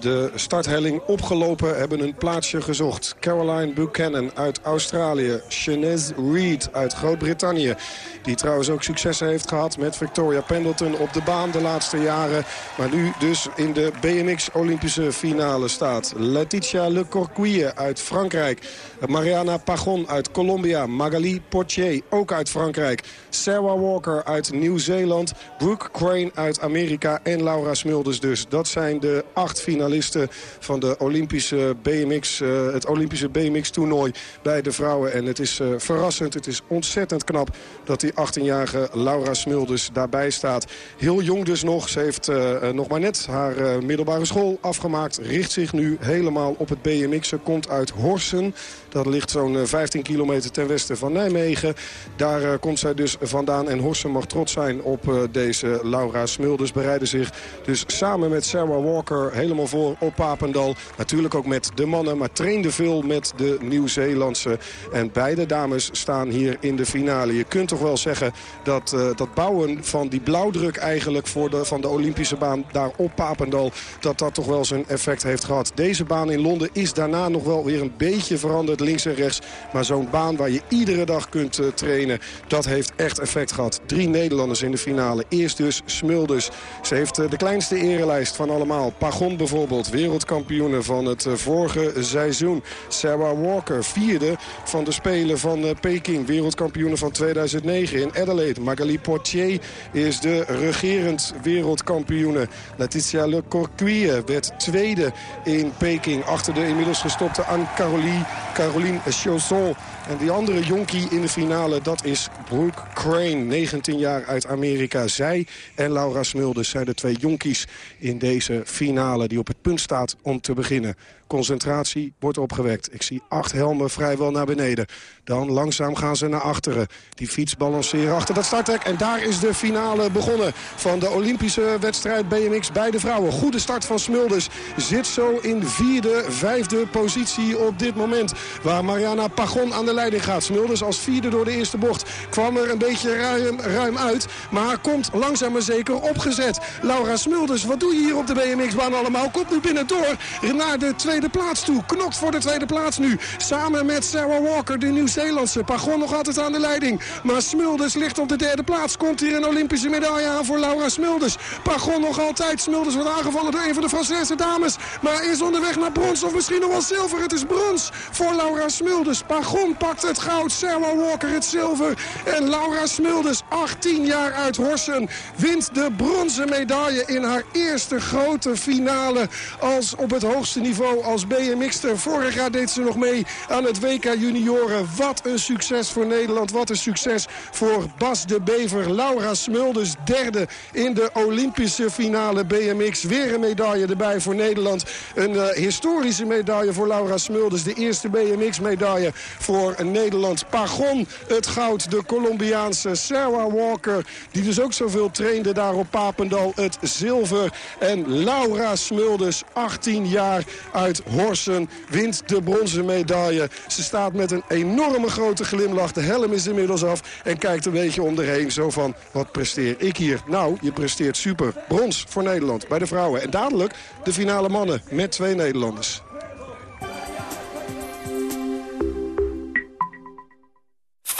de starthelling opgelopen. Hebben een plaatsje gezocht. Caroline Buchanan uit Australië. Shanez Reed uit Groot-Brittannië. Die trouwens ook successen heeft gehad met Victoria Pendleton op de baan de laatste jaren. Maar nu dus in de BMX Olympische finale staat. Letitia Le Corcuille uit Frankrijk. Mariana Pagon uit Colombia. Magali Portier ook uit Frankrijk. Sarah Walker uit Nieuw-Zeeland. Brooke Crane uit Amerika en Laura Smulders dus. Dat zijn de acht finalisten van de Olympische BMX, uh, het Olympische BMX-toernooi bij de vrouwen. En het is uh, verrassend, het is ontzettend knap dat die 18-jarige Laura Smulders daarbij staat. Heel jong dus nog. Ze heeft uh, nog maar net haar middelbare school afgemaakt. Richt zich nu helemaal op het BMX. Ze komt uit Horsen. Dat ligt zo'n 15 kilometer ten westen van Nijmegen. Daar komt zij dus vandaan. En Horsen mag trots zijn op deze Laura Smulders. Bereiden zich dus samen met Sarah Walker helemaal voor op Papendal. Natuurlijk ook met de mannen, maar trainde veel met de Nieuw-Zeelandse. En beide dames staan hier in de finale. Je kunt toch wel zeggen dat uh, dat bouwen van die blauwdruk eigenlijk voor de, van de Olympische baan daar op Papendal... dat dat toch wel zijn effect heeft gehad. Deze baan in Londen is daarna nog wel weer een beetje veranderd links en rechts. Maar zo'n baan waar je iedere dag kunt uh, trainen, dat heeft echt effect gehad. Drie Nederlanders in de finale. Eerst dus Smulders. Ze heeft uh, de kleinste erelijst van allemaal. Pagon bijvoorbeeld, wereldkampioene van het vorige seizoen. Sarah Walker, vierde van de Spelen van Peking. Wereldkampioene van 2009 in Adelaide. Magali Portier is de regerend wereldkampioene. Letitia Le Corcuille werd tweede in Peking. Achter de inmiddels gestopte Anne-Caroline Caroline Chausson. En die andere jonkie in de finale, dat is Brooke Crane. 19 jaar uit Amerika. Zij en Laura Smulders zijn de twee jonkies in deze finale... die op het punt staat om te beginnen. Concentratie wordt opgewekt. Ik zie acht helmen vrijwel naar beneden. Dan langzaam gaan ze naar achteren. Die fiets balanceren achter dat startrek. En daar is de finale begonnen van de Olympische wedstrijd BMX bij de vrouwen. Goede start van Smulders. Zit zo in vierde, vijfde positie op dit moment. Waar Mariana Pagon aan de leiding gaat. Smulders als vierde door de eerste bocht. Kwam er een beetje ruim, ruim uit. Maar komt langzaam maar zeker opgezet. Laura Smulders, wat doe je hier op de BMX-baan allemaal? Komt nu binnen door naar de tweede plaats toe. Knokt voor de tweede plaats nu. Samen met Sarah Walker, de Nieuw-Zeelandse. Pagon nog altijd aan de leiding. Maar Smulders ligt op de derde plaats. Komt hier een Olympische medaille aan voor Laura Smulders. Pagon nog altijd. Smulders wordt aangevallen door een van de Franse dames. Maar is onderweg naar brons of misschien nog wel zilver. Het is brons voor Laura Smulders. Pagon het goud. Sarah Walker het zilver. En Laura Smulders, 18 jaar uit Horsen, wint de bronzen medaille in haar eerste grote finale als op het hoogste niveau als BMX'er. Vorig jaar deed ze nog mee aan het WK Junioren. Wat een succes voor Nederland. Wat een succes voor Bas de Bever. Laura Smulders derde in de Olympische finale BMX. Weer een medaille erbij voor Nederland. Een uh, historische medaille voor Laura Smulders. De eerste BMX-medaille voor Nederland. Pagon het goud. De Colombiaanse Sarah Walker. Die dus ook zoveel trainde daar op Papendal. Het zilver. En Laura Smulders, 18 jaar uit Horsen, wint de bronzen medaille. Ze staat met een enorme grote glimlach. De helm is inmiddels af. En kijkt een beetje om erheen. Zo van, wat presteer ik hier? Nou, je presteert super. Brons voor Nederland bij de vrouwen. En dadelijk de finale mannen met twee Nederlanders.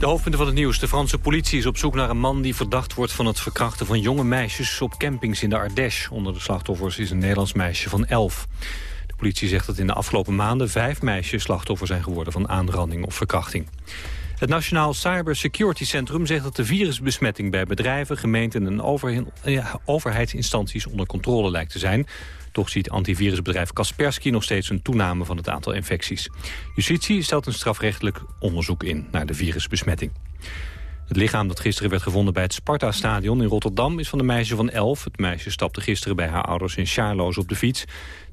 De hoofdpunten van het nieuws. De Franse politie is op zoek naar een man die verdacht wordt van het verkrachten van jonge meisjes op campings in de Ardèche. Onder de slachtoffers is een Nederlands meisje van 11 politie zegt dat in de afgelopen maanden vijf meisjes slachtoffer zijn geworden van aanranding of verkrachting. Het Nationaal Cybersecurity Centrum zegt dat de virusbesmetting bij bedrijven, gemeenten en overheidsinstanties onder controle lijkt te zijn. Toch ziet antivirusbedrijf Kaspersky nog steeds een toename van het aantal infecties. Justitie stelt een strafrechtelijk onderzoek in naar de virusbesmetting. Het lichaam dat gisteren werd gevonden bij het Sparta-stadion in Rotterdam is van een meisje van 11. Het meisje stapte gisteren bij haar ouders in Charloes op de fiets.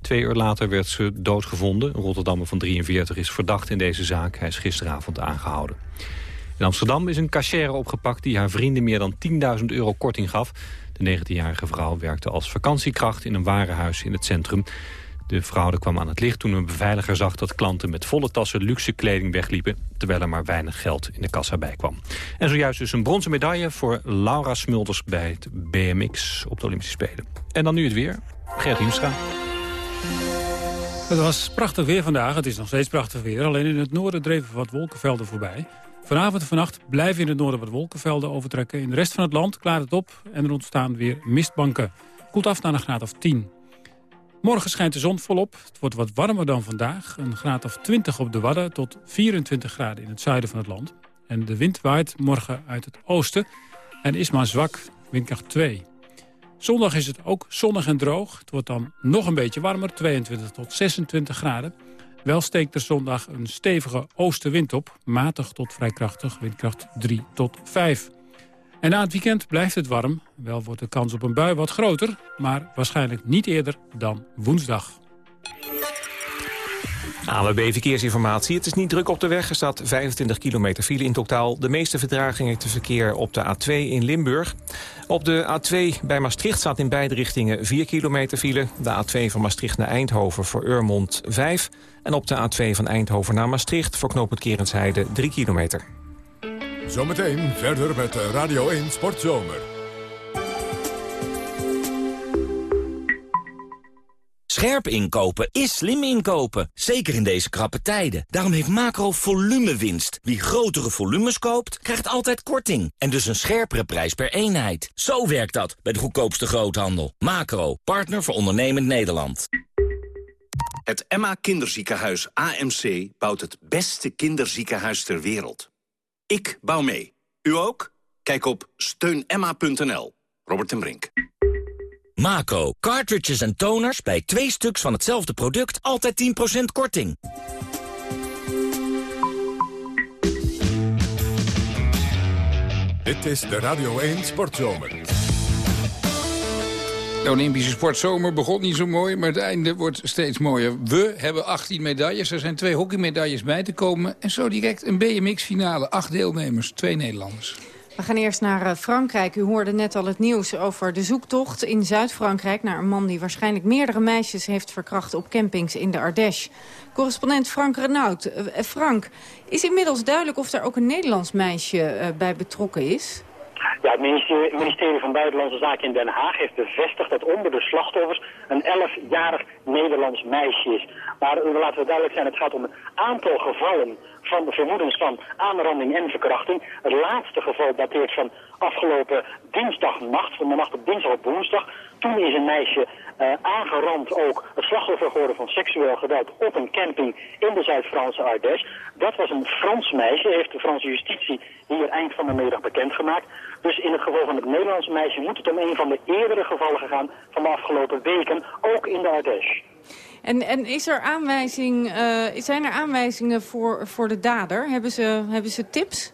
Twee uur later werd ze doodgevonden. Een Rotterdammer van 43 is verdacht in deze zaak. Hij is gisteravond aangehouden. In Amsterdam is een cachère opgepakt die haar vrienden meer dan 10.000 euro korting gaf. De 19-jarige vrouw werkte als vakantiekracht in een warenhuis in het centrum. De fraude kwam aan het licht toen een beveiliger zag dat klanten met volle tassen luxe kleding wegliepen, terwijl er maar weinig geld in de kassa bij kwam. En zojuist dus een bronzen medaille voor Laura Smulders bij het BMX op de Olympische Spelen. En dan nu het weer. Gert Hiemstra. Het was prachtig weer vandaag. Het is nog steeds prachtig weer. Alleen in het noorden dreven wat wolkenvelden voorbij. Vanavond en vannacht blijven in het noorden wat wolkenvelden overtrekken. In de rest van het land klaart het op en er ontstaan weer mistbanken. Koelt af naar een graad of 10. Morgen schijnt de zon volop. Het wordt wat warmer dan vandaag. Een graad of 20 op de Wadden tot 24 graden in het zuiden van het land. En de wind waait morgen uit het oosten en is maar zwak, windkracht 2. Zondag is het ook zonnig en droog. Het wordt dan nog een beetje warmer, 22 tot 26 graden. Wel steekt er zondag een stevige oostenwind op. Matig tot vrij krachtig, windkracht 3 tot 5. En na het weekend blijft het warm. Wel wordt de kans op een bui wat groter, maar waarschijnlijk niet eerder dan woensdag. ANWB Verkeersinformatie. Het is niet druk op de weg. Er staat 25 kilometer file in totaal. De meeste vertragingen te verkeer op de A2 in Limburg. Op de A2 bij Maastricht staat in beide richtingen 4 kilometer file. De A2 van Maastricht naar Eindhoven voor Urmond 5. En op de A2 van Eindhoven naar Maastricht voor knooppunt Kerensheide 3 kilometer. Zometeen verder met Radio 1 Sportzomer. Scherp inkopen is slim inkopen, zeker in deze krappe tijden. Daarom heeft Macro winst. Wie grotere volumes koopt, krijgt altijd korting. En dus een scherpere prijs per eenheid. Zo werkt dat bij de goedkoopste groothandel. Macro, partner voor ondernemend Nederland. Het Emma Kinderziekenhuis AMC bouwt het beste kinderziekenhuis ter wereld. Ik bouw mee. U ook? Kijk op steunemma.nl. Robert en Brink. Macro, cartridges en toners bij twee stuks van hetzelfde product altijd 10% korting. Dit is de Radio 1 Sportzomer. De Olympische sportzomer begon niet zo mooi, maar het einde wordt steeds mooier. We hebben 18 medailles, er zijn twee hockeymedailles bij te komen... en zo direct een BMX-finale. Acht deelnemers, twee Nederlanders. We gaan eerst naar eh, Frankrijk. U hoorde net al het nieuws over de zoektocht in Zuid-Frankrijk... naar een man die waarschijnlijk meerdere meisjes heeft verkracht op campings in de Ardèche. Correspondent Frank Renaud. Eh, eh, Frank, is inmiddels duidelijk of er ook een Nederlands meisje bij betrokken is? Ja, het ministerie, van Buitenlandse Zaken in Den Haag heeft bevestigd dat onder de slachtoffers een 11-jarig Nederlands meisje is. Maar laten we duidelijk zijn, het gaat om een aantal gevallen van de vermoedens van aanranding en verkrachting. Het laatste geval dateert van afgelopen dinsdagnacht, van de nacht op dinsdag op woensdag. Toen is een meisje uh, aangerand ook het slachtoffer geworden van seksueel geweld op een camping in de Zuid-Franse Ardèche. Dat was een Frans meisje, heeft de Franse justitie hier eind van de middag bekendgemaakt. Dus in het geval van het Nederlandse meisje moet het om een van de eerdere gevallen gegaan van de afgelopen weken, ook in de Ardèche. En, en is er aanwijzing, uh, zijn er aanwijzingen voor, voor de dader? Hebben ze, hebben ze tips?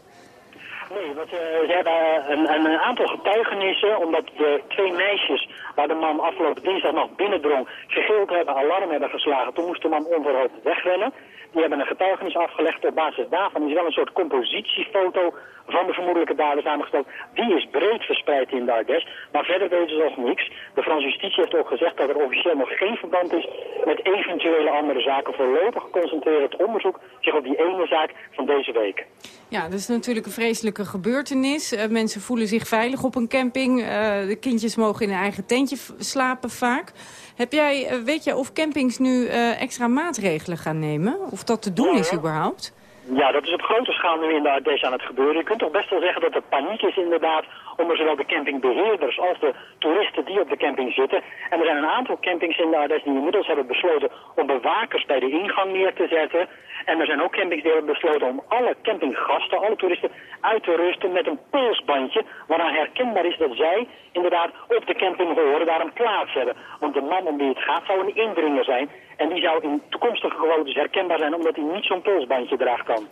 Nee, want, uh, ze hebben een, een, aantal getuigenissen, omdat de twee meisjes waar de man afgelopen dinsdag nog binnendrong, gegild hebben, alarm hebben geslagen. Toen moest de man onverhoopt wegrennen. Die hebben een getuigenis afgelegd. Op basis daarvan is wel een soort compositiefoto van de vermoedelijke dader samengesteld. Die is breed verspreid in de Ardèche, maar verder weten ze nog niks. De Franse justitie heeft ook gezegd dat er officieel nog geen verband is met eventuele andere zaken. Voorlopig concentreert het onderzoek zich op die ene zaak van deze week. Ja, dat is natuurlijk een vreselijke gebeurtenis. Uh, mensen voelen zich veilig op een camping. Uh, de kindjes mogen in een eigen tentje slapen vaak. Heb jij, uh, weet jij of campings nu extra maatregelen gaan nemen? Of dat te doen is überhaupt? Ja, dat is op grote schaal nu in de Ardèche aan het gebeuren. Je kunt toch best wel zeggen dat er paniek is inderdaad onder zowel de campingbeheerders als de toeristen die op de camping zitten. En er zijn een aantal campings in de Ardèche die inmiddels hebben besloten om bewakers bij de ingang neer te zetten. En er zijn ook hebben besloten om alle campinggasten, alle toeristen, uit te rusten met een polsbandje. Waaraan herkenbaar is dat zij inderdaad op de camping horen, daar een plaats hebben. Want de man om wie het gaat zou een indringer zijn. En die zou in toekomstige gewoontes herkenbaar zijn omdat hij niet zo'n polsbandje draagt kan.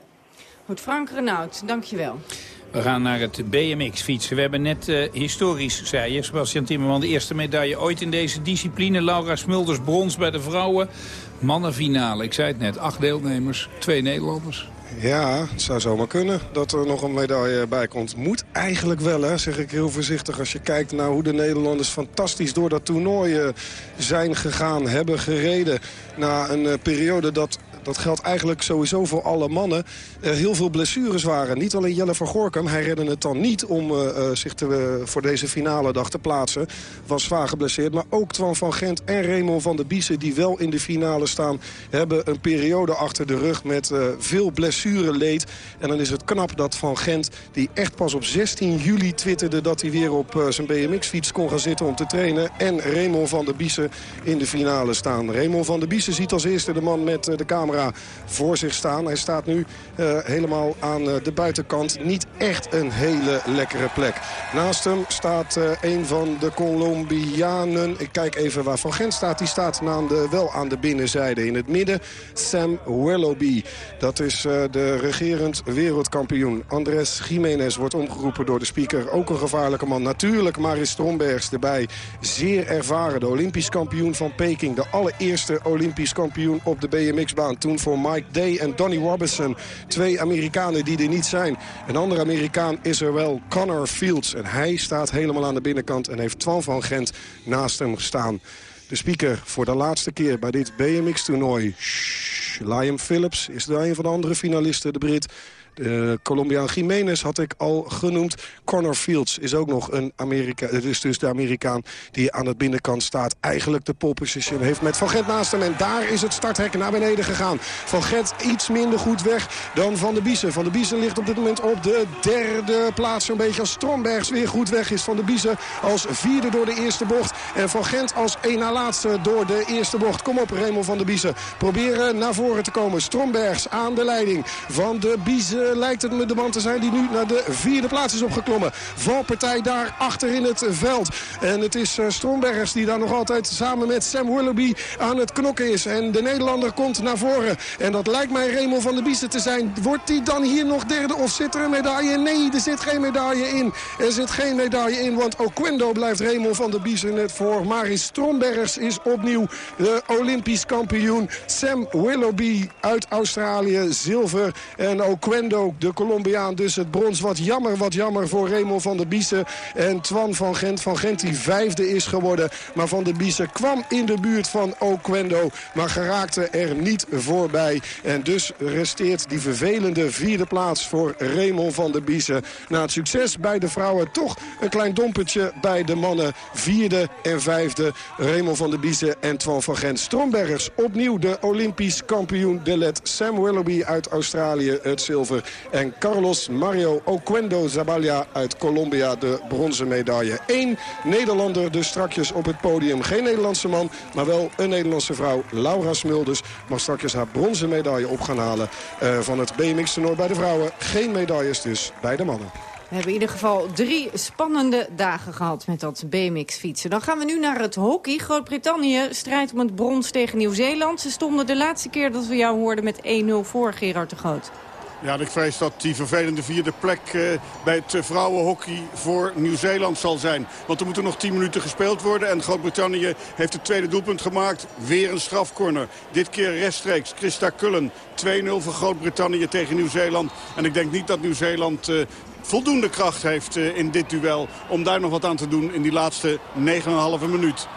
Goed, Frank Renaud, dankjewel. We gaan naar het BMX fietsen. We hebben net eh, historisch, zei je, Sebastian Timmerman... de eerste medaille ooit in deze discipline. Laura Smulders brons bij de vrouwen. Mannenfinale, ik zei het net. Acht deelnemers, twee Nederlanders. Ja, het zou zomaar kunnen dat er nog een medaille bij komt. Moet eigenlijk wel, hè, zeg ik heel voorzichtig. Als je kijkt naar hoe de Nederlanders fantastisch door dat toernooi eh, zijn gegaan. Hebben gereden na een eh, periode dat dat geldt eigenlijk sowieso voor alle mannen. Er heel veel blessures waren. Niet alleen Jelle van Gorkum. Hij redde het dan niet om uh, zich te, voor deze finale dag te plaatsen. Was zwaar geblesseerd. Maar ook Twan van Gent en Raymond van der Biesen... die wel in de finale staan... hebben een periode achter de rug met veel blessureleed. En dan is het knap dat Van Gent... die echt pas op 16 juli twitterde... dat hij weer op zijn BMX-fiets kon gaan zitten om te trainen. En Raymond van der Biesen in de finale staan. Raymond van der Biesen ziet als eerste de man met de camera voor zich staan. Hij staat nu uh, helemaal aan uh, de buitenkant. Niet echt een hele lekkere plek. Naast hem staat uh, een van de Colombianen. Ik kijk even waar Van Gent staat. Die staat aan de, wel aan de binnenzijde. In het midden Sam Willoughby. Dat is de regerend wereldkampioen. Andres Jiménez wordt omgeroepen door de speaker. Ook een gevaarlijke man. Natuurlijk Maris Strombergs erbij. Zeer ervaren. De Olympisch kampioen van Peking. De allereerste Olympisch kampioen op de BMX-baan. Toen voor Mike Day en Donny Robinson. Twee Amerikanen die er niet zijn. Een andere Amerikaan is er wel, Connor Fields. En hij staat helemaal aan de binnenkant en heeft Twan van Gent naast hem gestaan. De speaker voor de laatste keer bij dit BMX-toernooi. Liam Phillips is daar een van de andere finalisten, de Brit. De Colombiaan Jiménez had ik al genoemd. Connor Fields is ook nog een Amerika. Het is dus de Amerikaan die aan de binnenkant staat. Eigenlijk de pole position heeft met Van Gent naast hem. En daar is het starthek naar beneden gegaan. Van Gent iets minder goed weg dan Van de Biesen. Van de Biesen ligt op dit moment op de derde plaats. Zo'n beetje als Strombergs weer goed weg is. Van de Biesen als vierde door de eerste bocht. En Van Gent als één na laatste door de eerste bocht. Kom op Raymond van de Biesen. Proberen naar voren te komen. Strombergs aan de leiding van de Biesen lijkt het me de man te zijn die nu naar de vierde plaats is opgeklommen. Valpartij daar achter in het veld. En het is uh, Strombergers die daar nog altijd samen met Sam Willoughby aan het knokken is. En de Nederlander komt naar voren. En dat lijkt mij Raymond van der Biesen te zijn. Wordt hij dan hier nog derde of zit er een medaille? Nee, er zit geen medaille in. Er zit geen medaille in, want Oquendo blijft Raymond van der Biesen net voor. Maris Strombergers is opnieuw de Olympisch kampioen. Sam Willoughby uit Australië, zilver. En Oquendo de Colombiaan dus het brons. Wat jammer, wat jammer voor Raymond van der Biesen en Twan van Gent. Van Gent die vijfde is geworden. Maar Van der Biesen kwam in de buurt van Oquendo. Maar geraakte er niet voorbij. En dus resteert die vervelende vierde plaats voor Raymond van der Biesen. Na het succes bij de vrouwen toch een klein dompertje bij de mannen. Vierde en vijfde Raymond van der Biesen en Twan van Gent. Strombergers opnieuw de Olympisch kampioen de led. Sam Willoughby uit Australië het zilver. En Carlos Mario Oquendo Zaballa uit Colombia de bronzen medaille. Eén Nederlander dus strakjes op het podium. Geen Nederlandse man, maar wel een Nederlandse vrouw. Laura Smulders mag straks haar bronzen medaille op gaan halen uh, van het BMX-toernooi bij de vrouwen. Geen medailles dus bij de mannen. We hebben in ieder geval drie spannende dagen gehad met dat BMX-fietsen. Dan gaan we nu naar het hockey. Groot-Brittannië strijdt om het brons tegen Nieuw-Zeeland. Ze stonden de laatste keer dat we jou hoorden met 1-0 voor Gerard de Groot. Ja, ik vrees dat die vervelende vierde plek uh, bij het uh, vrouwenhockey voor Nieuw-Zeeland zal zijn. Want er moeten nog 10 minuten gespeeld worden. En Groot-Brittannië heeft het tweede doelpunt gemaakt. Weer een strafcorner. Dit keer rechtstreeks. Christa Cullen. 2-0 voor Groot-Brittannië tegen Nieuw-Zeeland. En ik denk niet dat Nieuw-Zeeland uh, voldoende kracht heeft in dit duel... om daar nog wat aan te doen in die laatste 9,5 minuut.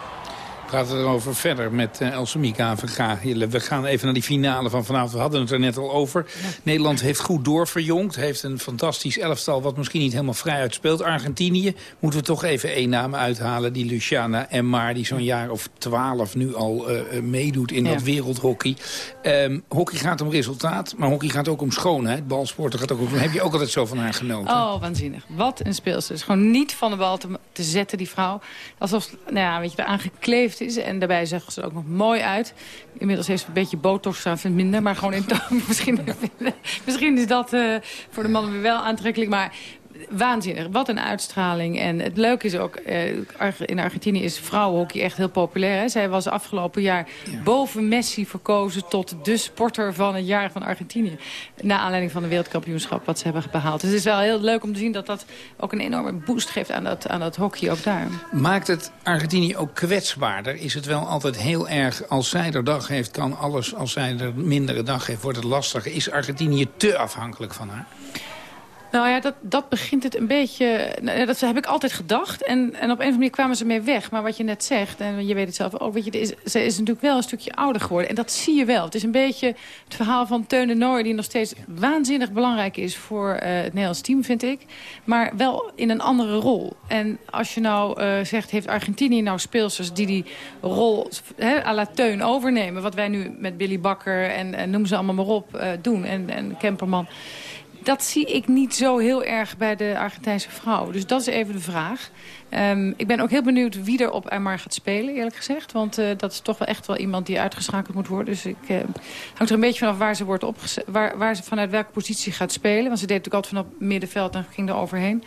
We praten erover verder met uh, Elsemiek AVG. We gaan even naar die finale van vanavond. We hadden het er net al over. Nederland heeft goed doorverjongd. Heeft een fantastisch elftal wat misschien niet helemaal vrij uitspeelt. Argentinië moeten we toch even één naam uithalen. Die Luciana Emmar, die zo'n jaar of twaalf nu al uh, meedoet in Ja. dat wereldhockey. Ehm, hockey gaat om resultaat, maar hockey gaat ook om schoonheid. Balsporten gaat ook om... Heb je ook altijd zo van haar genoten? Oh, waanzinnig. Wat een speelster. Is gewoon niet van de bal te, te zetten, die vrouw. Alsof nou ja, weet je, eraan is. En daarbij zag ze er ook nog mooi uit. Inmiddels heeft ze een beetje botox aan, vindt minder. Maar gewoon in toon. [laughs] misschien, [laughs] misschien is dat eh, voor de mannen weer wel aantrekkelijk. Maar waanzinnig. Wat een uitstraling. En het leuke is ook, eh, in Argentinië is vrouwenhockey echt heel populair. Hè? Zij was afgelopen jaar boven Messi verkozen tot de sporter van het jaar van Argentinië. Na aanleiding van de wereldkampioenschap wat ze hebben behaald. Dus het is wel heel leuk om te zien dat dat ook een enorme boost geeft aan dat, aan dat hockey ook daar. Maakt het Argentinië ook kwetsbaarder? Is het wel altijd heel erg, als zij er dag heeft, kan alles. Als zij er mindere dag heeft, wordt het lastiger. Is Argentinië te afhankelijk van haar? Nou ja, dat, dat begint het een beetje... nou Dat heb ik altijd gedacht. En, en op een of andere manier kwamen ze mee weg. Maar wat je net zegt, en je weet het zelf ook... Weet je, is, ze is natuurlijk wel een stukje ouder geworden. En dat zie je wel. Het is een beetje het verhaal van Teun de Nooijer... die nog steeds waanzinnig belangrijk is voor eh, het Nederlands team, vind ik. Maar wel in een andere rol. En als je nou eh, zegt, heeft Argentinië nou speelsters... die die rol hè, à la Teun overnemen... wat wij nu met Billy Bakker en, en noem ze allemaal maar op eh, doen... en, en Kemperman... Dat zie ik niet zo heel erg bij de Argentijnse vrouw. Dus dat is even de vraag. Ehm, ik ben ook heel benieuwd wie er op Aymar gaat spelen, eerlijk gezegd. Want eh, dat is toch wel echt wel iemand die uitgeschakeld moet worden. Dus ik eh, hangt er een beetje vanaf waar ze, wordt waar, waar ze vanuit welke positie gaat spelen. Want ze deed natuurlijk altijd vanaf middenveld en ging er overheen.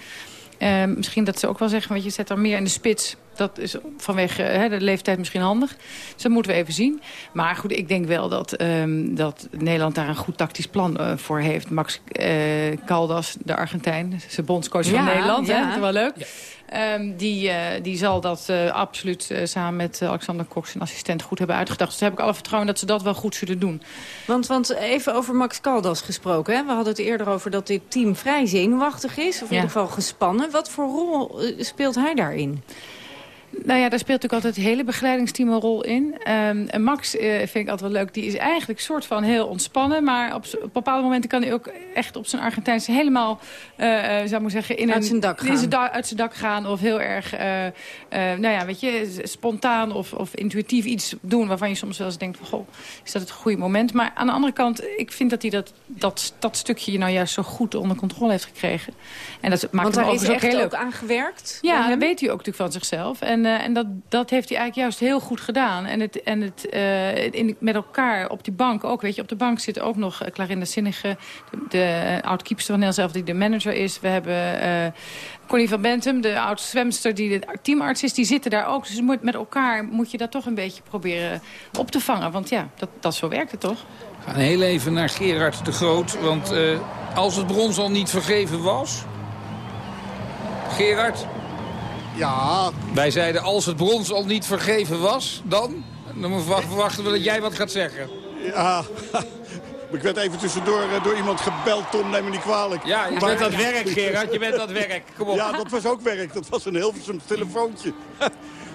Ehm, misschien dat ze ook wel zeggen, want je zet er meer in de spits. Dat is vanwege hè, de leeftijd misschien handig. Dus dat moeten we even zien. Maar goed, ik denk wel dat, ehm, dat Nederland daar een goed tactisch plan eh, voor heeft. Max eh, Caldas, de Argentijn, zijn bondscoach Ja, van Nederland. Hè? ja. Dat is wel leuk. Ehm, die, eh, die zal dat eh, absoluut eh, samen met Alexander Cox, zijn assistent, goed hebben uitgedacht. Dus daar heb ik alle vertrouwen dat ze dat wel goed zullen doen. Want, want even over Max Caldas gesproken. Hè? We hadden het eerder over dat dit team vrij zenuwachtig is. Of in Ja. ieder geval gespannen. Wat voor rol speelt hij daarin? Nou ja, daar speelt natuurlijk altijd het hele begeleidingsteam een rol in. Ehm, en Max eh, vind ik altijd wel leuk. Die is eigenlijk soort van heel ontspannen. Maar op, bepaalde momenten kan hij ook echt op zijn Argentijnse helemaal... eh, eh, zou ik zeggen, in Uit zijn dak gaan. zijn da- uit zijn dak gaan. Of heel erg, nou ja, weet je, spontaan of, of intuïtief iets doen... waarvan je soms wel eens denkt van, goh, is dat het goede moment? Maar aan de andere kant, ik vind dat hij dat, dat, dat stukje nou juist zo goed onder controle heeft gekregen. En dat maakt Want hem daar is overigens ook echt heel ook aan gewerkt? Ja, dat weet hij ook natuurlijk van zichzelf. En, eh, en dat, dat heeft hij eigenlijk juist heel goed gedaan. En, het, en het, eh, in, met elkaar op die bank ook. Weet je, op de bank zit ook nog eh, Clarinda Sinnige, de, oud-keepster van zelf, die de manager is. We hebben Connie van Bentum, de oud-zwemster die de teamarts is. Die zitten daar ook. Dus moet- met elkaar moet je dat toch een beetje proberen op te vangen. Want ja, dat, dat zo werkt het toch? We gaan heel even naar Gerard de Groot. Want als het brons al niet vergeven was... Gerard? Ja. Wij zeiden als het brons al niet vergeven was, dan... Dan verwachten we dat jij wat gaat zeggen. Ja, [laughs] ik werd even tussendoor eh, door iemand gebeld, Tom, neem me niet kwalijk. Ja, je bent aan het werk, Gerard, je bent aan het werk. Kom op. Ja, dat was ook werk. Dat was een Hilversum telefoontje. [laughs]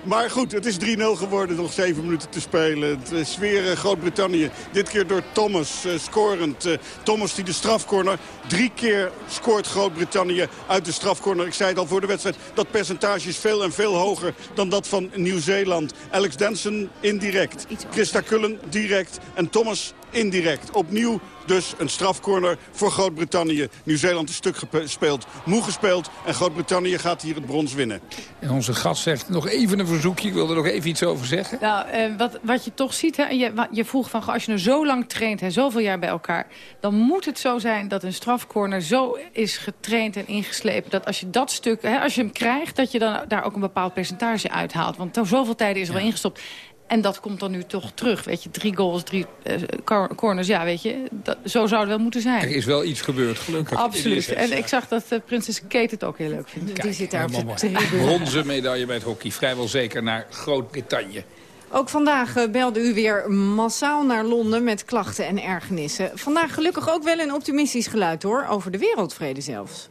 Maar goed, het is 3-0 geworden. Nog 7 minuten te spelen. Het is weer eh, Groot-Brittannië. Dit keer door Thomas, eh, scorend. Eh, Thomas die de strafcorner. Drie keer scoort Groot-Brittannië uit de strafcorner. Ik zei het al voor de wedstrijd. Dat percentage is veel en veel hoger dan dat van Nieuw-Zeeland. Alex Danson indirect. Christa Cullen direct. En Thomas indirect. Opnieuw dus een strafcorner voor Groot-Brittannië. Nieuw-Zeeland is stuk gespeeld, moe gespeeld. En Groot-Brittannië gaat hier het brons winnen. En onze gast zegt nog even een verzoekje. Ik wil er nog even iets over zeggen. Nou, eh, wat, wat je toch ziet, hè, en je, je vroeg van, als je nou zo lang traint, hè, zoveel jaar bij elkaar, dan moet het zo zijn dat een strafcorner zo is getraind en ingeslepen, dat als je dat stuk, hè, als je hem krijgt, dat je dan daar ook een bepaald percentage uithaalt. Want zoveel tijden is er wel ingestopt. En dat komt dan nu toch terug, weet je. Drie goals, drie eh, cor- corners, ja, weet je. Dat, zo zou het wel moeten zijn. Er is wel iets gebeurd, gelukkig. Absoluut. En ik zag dat eh, prinses Kate het ook heel leuk vindt. Die zit daar op de [laughs] tribune. Bronzen medaille bij het hockey. Vrijwel zeker naar Groot-Brittannië. Ook vandaag eh, belde u weer massaal naar Londen met klachten en ergernissen. Vandaag gelukkig ook wel een optimistisch geluid hoor, over de wereldvrede zelfs.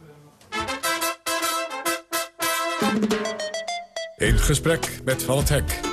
In gesprek met Van het Hek.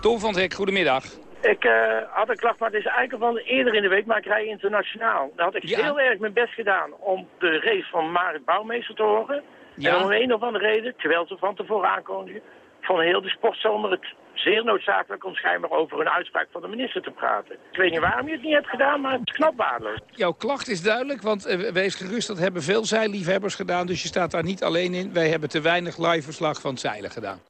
Tom van het Hek, goedemiddag. Ik eh, had een klacht, maar het is eigenlijk al van eerder in de week, maar ik rij internationaal. Daar had ik Ja. heel erg mijn best gedaan om de race van Marit Bouwmeester te horen. Ja. En om een of andere reden, terwijl ze van tevoren aankondigden, van heel de sportzomer het zeer noodzakelijk om schijnbaar over een uitspraak van de minister te praten. Ik weet niet waarom je het niet hebt gedaan, maar het is knap waardeloos. Jouw klacht is duidelijk, want eh, wees gerust, dat hebben veel zeiliefhebbers gedaan. Dus je staat daar niet alleen in. Wij hebben te weinig live verslag van het zeilen gedaan.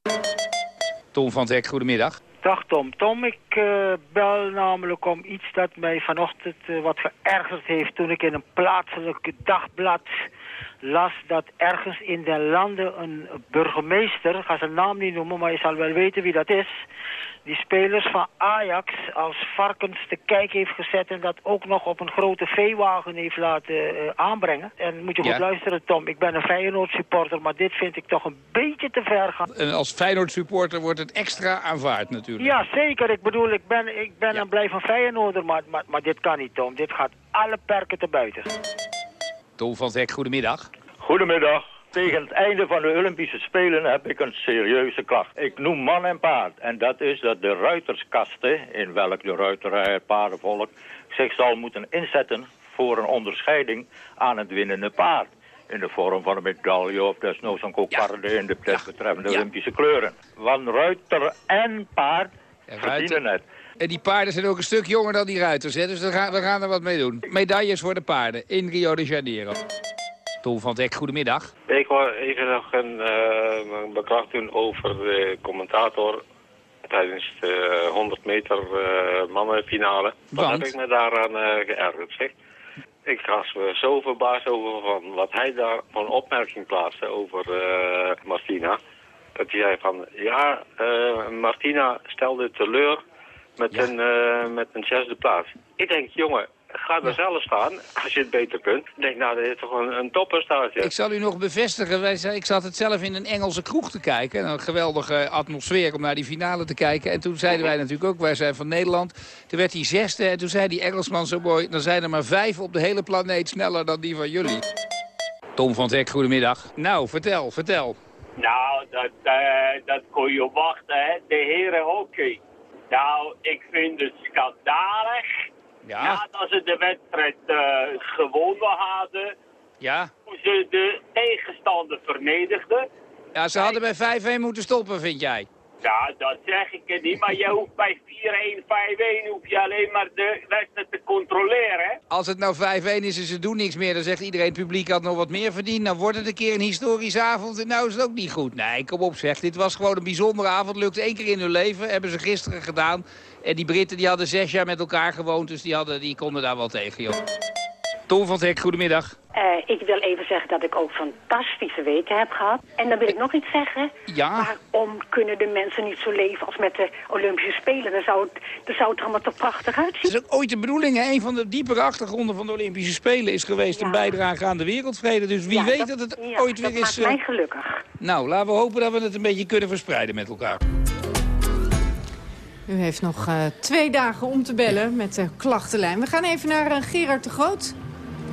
Tom van het Hek, goedemiddag. Dag Tom. Tom, ik eh, bel namelijk om iets dat mij vanochtend eh, wat geërgerd heeft toen ik in een plaatselijk dagblad las dat ergens in de landen een burgemeester, ik ga zijn naam niet noemen, maar je zal wel weten wie dat is, die spelers van Ajax als varkens te kijk heeft gezet en dat ook nog op een grote veewagen heeft laten eh, aanbrengen. En moet je goed Ja. luisteren Tom, ik ben een Feyenoord supporter, maar dit vind ik toch een beetje te ver gaan. En als Feyenoord supporter wordt het extra aanvaard natuurlijk. Ja, zeker. Ik bedoel, ik ben, ik ben een blijf van Feyenoorder, maar, maar, maar dit kan niet, Tom. Dit gaat alle perken te buiten. Tom van Hek, goedemiddag. Goedemiddag. Tegen het einde van de Olympische Spelen heb ik een serieuze klacht. Ik noem man en paard. En dat is dat de ruiterskasten, in welk de ruiterij het paardenvolk, zich zal moeten inzetten voor een onderscheiding aan het winnende paard. In de vorm van een medaille of desnoods een kokarde in de desbetreffende Olympische kleuren. Want ruiter en paard verdienen het. En die paarden zijn ook een stuk jonger dan die ruiters, hè? dus we gaan, we gaan er wat mee doen. Medailles voor de paarden in Rio de Janeiro. Tom van Hek, goedemiddag. Ik wil even nog een, eh, een beklacht doen over de commentator tijdens de 100 meter eh, mannenfinale. Wat Want? heb ik me daaraan eh, geërgerd, zeg? Ik was me zo verbaasd over van wat hij daar van opmerking plaatste over eh, Martina. Dat hij zei van, ja, eh, Martina stelde teleur met, een, eh, met een zesde plaats. Ik denk, jongen, ga er zelf staan [laughs] als je het beter kunt. Ik denk, nou, dat is toch een, een topprestatie. Ik zal u nog bevestigen, wij, zei- ik zat het zelf in een Engelse kroeg te kijken. Een geweldige atmosfeer om naar die finale te kijken. En toen zeiden wij natuurlijk ook, wij zijn van Nederland. Toen werd hij zesde en toen zei die Engelsman zo mooi... dan zijn er maar vijf op de hele planeet sneller dan die van jullie. Tom van Hek, goedemiddag. Nou, vertel, vertel. Nou, dat, eh, dat kon je wachten, hè. De heren hockey. Nou, ik vind het schandalig. Ja? Nadat ze de wedstrijd eh, gewonnen hadden, Ja? hoe ze de tegenstander vernietigden. Ja, ze hadden bij 5-1 moeten stoppen, vind jij? Ja, dat zeg ik niet, maar je hoeft bij 4-1, 5-1 hoef je alleen maar de wedstrijd te controleren. Als het nou 5-1 is en ze doen niks meer, dan zegt iedereen... publiek had nog wat meer verdiend. Dan wordt het een keer een historische avond en nou is het ook niet goed. Nee, kom op zeg. Dit was gewoon een bijzondere avond. Lukt één keer in hun leven. Hebben ze gisteren gedaan. En die Britten die hadden zes jaar met elkaar gewoond. Dus die, hadden, die konden daar wel tegen, joh. Tom van Hek, goedemiddag. Eh, ik wil even zeggen dat ik ook fantastische weken heb gehad. En dan wil ik nog iets zeggen. Ja? Waarom kunnen de mensen niet zo leven als met de Olympische Spelen? Dan zou het, dan zou het er allemaal toch prachtig uitzien. Het is ook ooit de bedoeling, hè? Een van de diepere achtergronden van de Olympische Spelen is geweest... een bijdrage aan de wereldvrede. Dus wie Ja, weet dat, het ja, ooit dat weer is... maakt mij eh, gelukkig. Nou, laten we hopen dat we het een beetje kunnen verspreiden met elkaar. U heeft nog eh, twee dagen om te bellen met de klachtenlijn. We gaan even naar Gerard de Groot.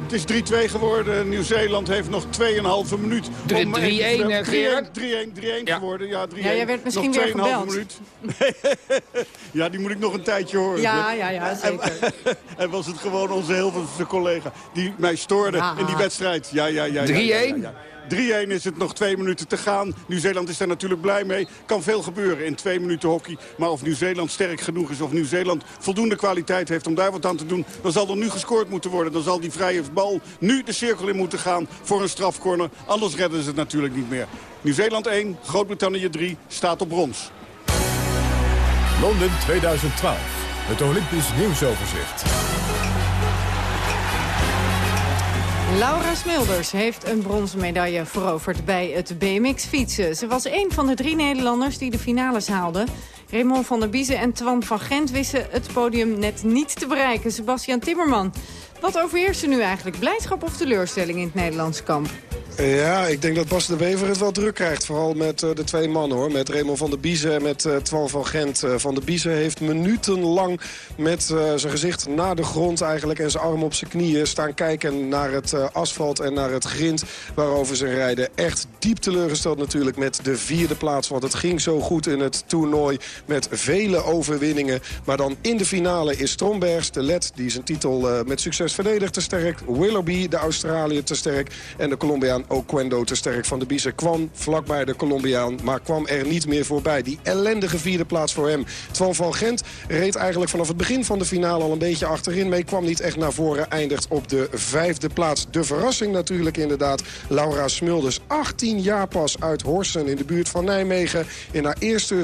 Het is 3-2 geworden. Nieuw-Zeeland heeft nog 2,5 minuut. Drie- om 3-1, even- eh, Gerard? 3-1, 3-1 geworden. Ja, 3-1. Ja, jij werd misschien nog weer 2,5 gebeld. minuut. [laughs] ja, die moet ik nog een tijdje horen. Ja, ja, ja, zeker. [laughs] En was het gewoon onze Hilversumse collega die mij stoorde Ja. in die wedstrijd. Ja, ja, ja. ja, 3-1? Ja, ja, ja. 3-1 is het nog twee minuten te gaan. Nieuw-Zeeland is daar natuurlijk blij mee. Kan veel gebeuren in twee minuten hockey. Maar of Nieuw-Zeeland sterk genoeg is, of Nieuw-Zeeland voldoende kwaliteit heeft om daar wat aan te doen... dan zal er nu gescoord moeten worden. Dan zal die vrije bal nu de cirkel in moeten gaan voor een strafcorner. Anders redden ze het natuurlijk niet meer. Nieuw-Zeeland 1, Groot-Brittannië 3, staat op brons. Londen 2012. Het Olympisch nieuwsoverzicht. Laura Smilders heeft een bronzen medaille veroverd bij het BMX-fietsen. Ze was een van de drie Nederlanders die de finales haalden. Raymond van der Biezen en Twan van Gent wisten het podium net niet te bereiken. Sebastian Timmerman, wat overheerst er nu eigenlijk? Blijdschap of teleurstelling in het Nederlandse kamp? Ja, ik denk dat Bas de Wever het wel druk krijgt. Vooral met uh, de twee mannen hoor. Met Raymond van der Biezen en met uh, Twan van Gent. Uh, van der Biezen heeft minutenlang met zijn gezicht naar de grond eigenlijk... en zijn arm op zijn knieën staan kijken naar het asfalt en naar het grind... waarover ze rijden. Echt diep teleurgesteld natuurlijk met de vierde plaats. Want het ging zo goed in het toernooi met vele overwinningen. Maar dan in de finale is Strombergs, de led die zijn titel met succes verdedigt, te sterk. Willoughby, de Australiër, te sterk. En de Colombiaan Oquendo te sterk van de Biezen. Kwam vlakbij de Colombiaan, maar kwam er niet meer voorbij. Die ellendige vierde plaats voor hem. Twan van Gent reed eigenlijk vanaf het begin van de finale al een beetje achterin mee. Kwam niet echt naar voren, eindigt op de vijfde plaats. De verrassing natuurlijk inderdaad. Laura Smulders, 18 jaar pas uit Horsen in de buurt van Nijmegen. In haar eerste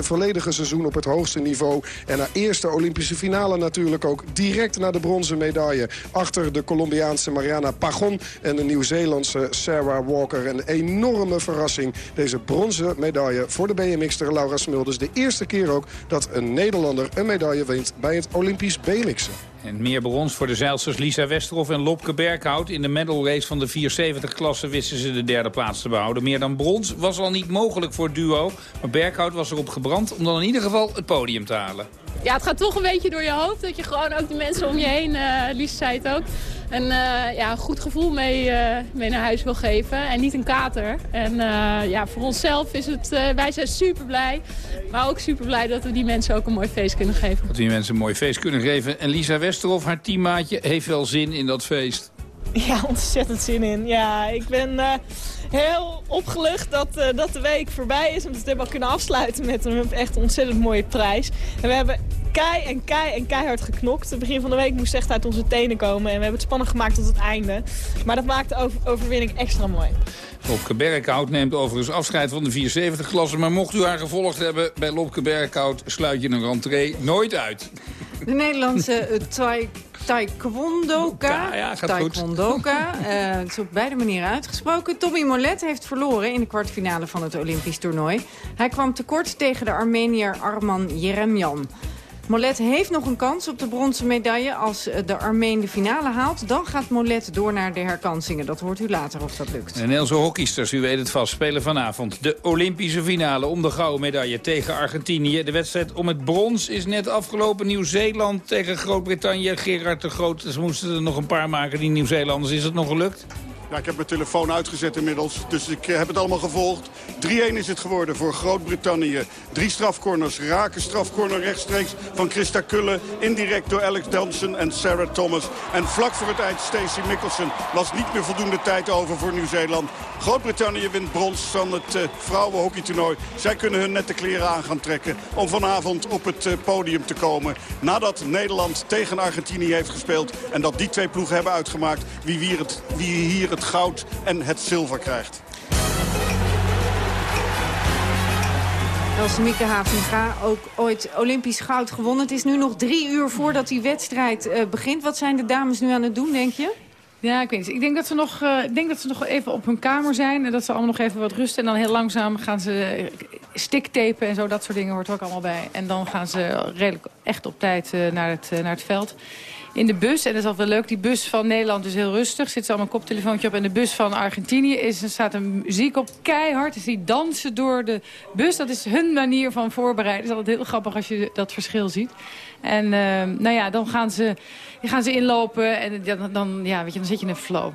volledige seizoen op het hoogste niveau. En haar eerste Olympische finale natuurlijk ook direct naar de bronzen medaille. Achter de Colombiaanse Mariana Pagon en de Nieuw-Zeelandse Sarah Walker. Een enorme verrassing. Deze bronzen medaille voor de BMX'er Laura Smulders. De eerste keer ook dat een Nederlander een medaille wint bij het Olympisch BMX'en. En meer brons voor de zeilsters Lisa Westerhof en Lopke Berghout. In de medal race van de 470-klasse wisten ze de derde plaats te behouden. Meer dan brons was al niet mogelijk voor het duo. Maar Berghout was erop gebrand om dan in ieder geval het podium te halen. Ja, het gaat toch een beetje door je hoofd. Dat je gewoon ook de mensen om je heen, uh, Lisa zei het ook een uh, ja, goed gevoel mee, uh, mee naar huis wil geven. En niet een kater. En uh, ja, voor onszelf is het, wij zijn super blij. Maar ook super blij dat we die mensen ook een mooi feest kunnen geven. Dat we die mensen een mooi feest kunnen geven. En Lisa Westerhof, haar teammaatje, heeft wel zin in dat feest. Ja, ontzettend zin in. Ja, ik ben heel opgelucht dat, uh, dat de week voorbij is. Want we hebben al kunnen afsluiten met een echt ontzettend mooie prijs. En we hebben kei en kei en keihard geknokt. Het begin van de week moest echt uit onze tenen komen. En we hebben het spannend gemaakt tot het einde. Maar dat maakt de over overwinning extra mooi. Lopke Berghout neemt overigens afscheid van de 74-klasse. Maar mocht u haar gevolgd hebben bij Lopke Berghout... sluit je een rentree nooit uit. De Nederlandse taekwondoka. Ja, gaat taekwondoka. Uh, [laughs] het is op beide manieren uitgesproken. Tommy Molet heeft verloren in de kwartfinale van het Olympisch toernooi. Hij kwam tekort tegen de Armenier Arman Jeremjan. Molet heeft nog een kans op de bronzen medaille. Als de Armeen de finale haalt, dan gaat Molet door naar de herkansingen. Dat hoort u later of dat lukt. En Nederlandse hockeysters, u weet het vast, spelen vanavond de Olympische finale om de gouden medaille tegen Argentinië. De wedstrijd om het brons is net afgelopen. Nieuw-Zeeland tegen Groot-Brittannië. Gerard de Groot, ze moesten er nog een paar maken, die Nieuw-Zeelanders. Is het nog gelukt? Ja, ik heb mijn telefoon uitgezet inmiddels, dus ik eh, heb het allemaal gevolgd. 3-1 is het geworden voor Groot-Brittannië. Drie strafcorners, raken strafcorner rechtstreeks van Christa Kulle. Indirect door Alex Danson en Sarah Thomas. En vlak voor het eind Stacey Mickelson was niet meer voldoende tijd over voor Nieuw-Zeeland. Groot-Brittannië wint brons van het uh, vrouwenhockeytoernooi. Zij kunnen hun nette kleren aan gaan trekken om vanavond op het uh, podium te komen. Nadat Nederland tegen Argentinië heeft gespeeld en dat die twee ploegen hebben uitgemaakt wie, wie, het, wie hier het het goud en het zilver krijgt. Elsemieke Havinga, ook ooit Olympisch goud gewonnen. Het is nu nog drie uur voordat die wedstrijd uh, begint. Wat zijn de dames nu aan het doen, denk je? Ja, ik weet niet. Ik denk dat ze nog, uh, ik denk dat ze nog even op hun kamer zijn. En dat ze allemaal nog even wat rusten. En dan heel langzaam gaan ze stiktapen en zo. Dat soort dingen hoort er ook allemaal bij. En dan gaan ze redelijk echt op tijd uh, naar, het, naar het veld in de bus. En dat is altijd wel leuk. Die bus van Nederland is heel rustig. Zit ze allemaal een koptelefoontje op. En de bus van Argentinië is, er staat een muziek op. Keihard. Dus die dansen door de bus. Dat is hun manier van voorbereiden. Het is altijd heel grappig als je dat verschil ziet. En uh, nou ja, dan gaan ze, gaan ze inlopen. En dan, dan, ja, weet je, dan zit je in een flow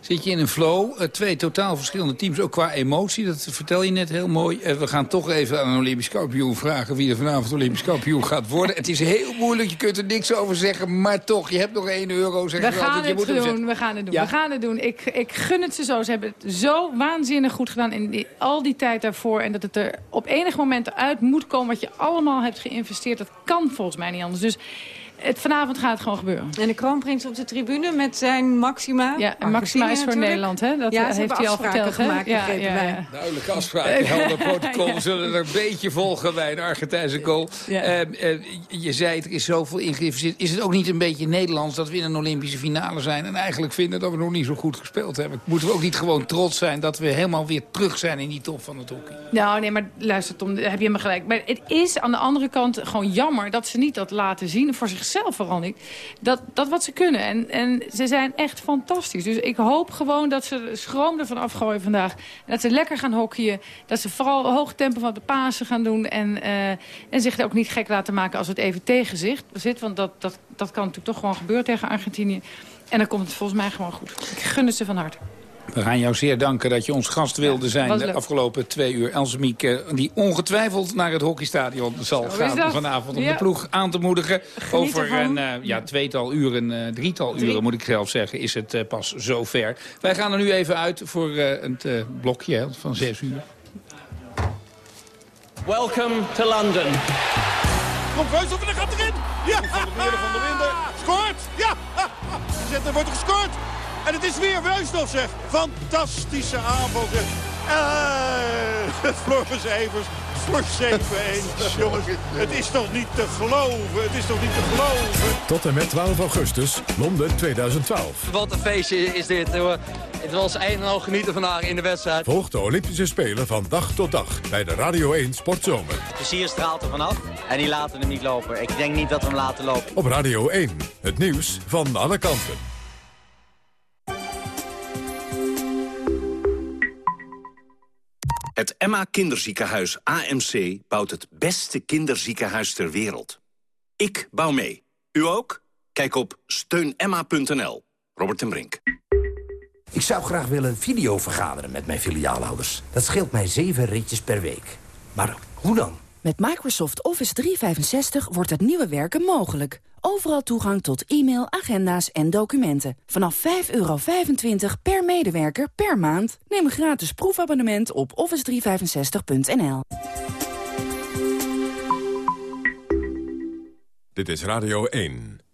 zit je in een flow. Uh, twee totaal verschillende teams, ook qua emotie. Dat vertel je net heel mooi. Uh, we gaan toch even aan een Olympisch kampioen vragen... wie er vanavond Olympisch kampioen gaat worden. Het is heel moeilijk, je kunt er niks over zeggen. Maar toch, je hebt nog 1 euro. Zeg we, gaan het doen, we gaan het doen, we gaan het doen. Ik, ik gun het ze zo. Ze hebben het zo waanzinnig goed gedaan in die, al die tijd daarvoor. En dat het er op enig moment uit moet komen... wat je allemaal hebt geïnvesteerd. Dat kan volgens mij niet anders. Dus het, vanavond gaat het gewoon gebeuren. En de kroonprins op de tribune met zijn Maxima. Ja, en Maxima is voor Nederland, hè? Dat ja, heeft hij al verteld. Gemaakt, ja, ja, ja, Duidelijke afspraken. [laughs] Helder protocol. We zullen er een beetje volgen bij een Argentijnse goal. Uh, uh, je zei, er is zoveel ingeïnvesteerd. Is het ook niet een beetje Nederlands dat we in een Olympische finale zijn... en eigenlijk vinden dat we nog niet zo goed gespeeld hebben? Moeten we ook niet gewoon trots zijn dat we helemaal weer terug zijn in die top van het hockey? Nou, nee, maar luister Tom, heb je me gelijk. Maar het is aan de andere kant gewoon jammer dat ze niet dat laten zien voor zichzelf zichzelf vooral niet. Dat, dat wat ze kunnen. En, en ze zijn echt fantastisch. Dus ik hoop gewoon dat ze schroom ervan afgooien vandaag. Dat ze lekker gaan hockeyen. Dat ze vooral hoog tempo van de Pasen gaan doen. En, uh, en zich ook niet gek laten maken als het even tegen zit. Want dat, dat, dat kan natuurlijk toch gewoon gebeuren tegen Argentinië. En dan komt het volgens mij gewoon goed. Ik gun het ze van harte. We gaan jou zeer danken dat je ons gast wilde zijn de afgelopen twee uur. Elsemiek, eh, die ongetwijfeld naar het hockeystadion zal gaan vanavond... om de ploeg aan te moedigen. Over een uh, ja, tweetal uren, uh, drietal uren moet ik zelf zeggen, is het uh, pas zover. Wij gaan er nu even uit voor het blokje van zes uur. Welcome to London. Kom Veusel, en gaat erin! Ja! Van de van de Winden, scoort! Ja! Zet, er wordt gescoord! En het is weer Weusdorf, zeg. Fantastische aanval, zeg. Uh, Floris Evers voor 7-1. [laughs] Jongens, het is toch niet te geloven. Het is toch niet te geloven. Tot en met 12 augustus, Londen 2012. Wat een feestje is dit. Hoor. Het was een en al genieten vandaag in de wedstrijd. Volg de Olympische Spelen van dag tot dag bij de Radio 1 Sportzomer. De plezier straalt er vanaf en die laten hem niet lopen. Ik denk niet dat we hem laten lopen. Op Radio 1, het nieuws van alle kanten. Het Emma Kinderziekenhuis AMC bouwt het beste kinderziekenhuis ter wereld. Ik bouw mee. U ook? Kijk op steunemma.nl. Robert ten Brink. Ik zou graag willen video vergaderen met mijn filiaalhouders. Dat scheelt mij zeven ritjes per week. Maar hoe dan? Met Microsoft Office 365 wordt het nieuwe werken mogelijk. Overal toegang tot e-mail, agenda's en documenten. Vanaf 5,25 per medewerker per maand. Neem een gratis proefabonnement op office365.nl. Dit is Radio 1.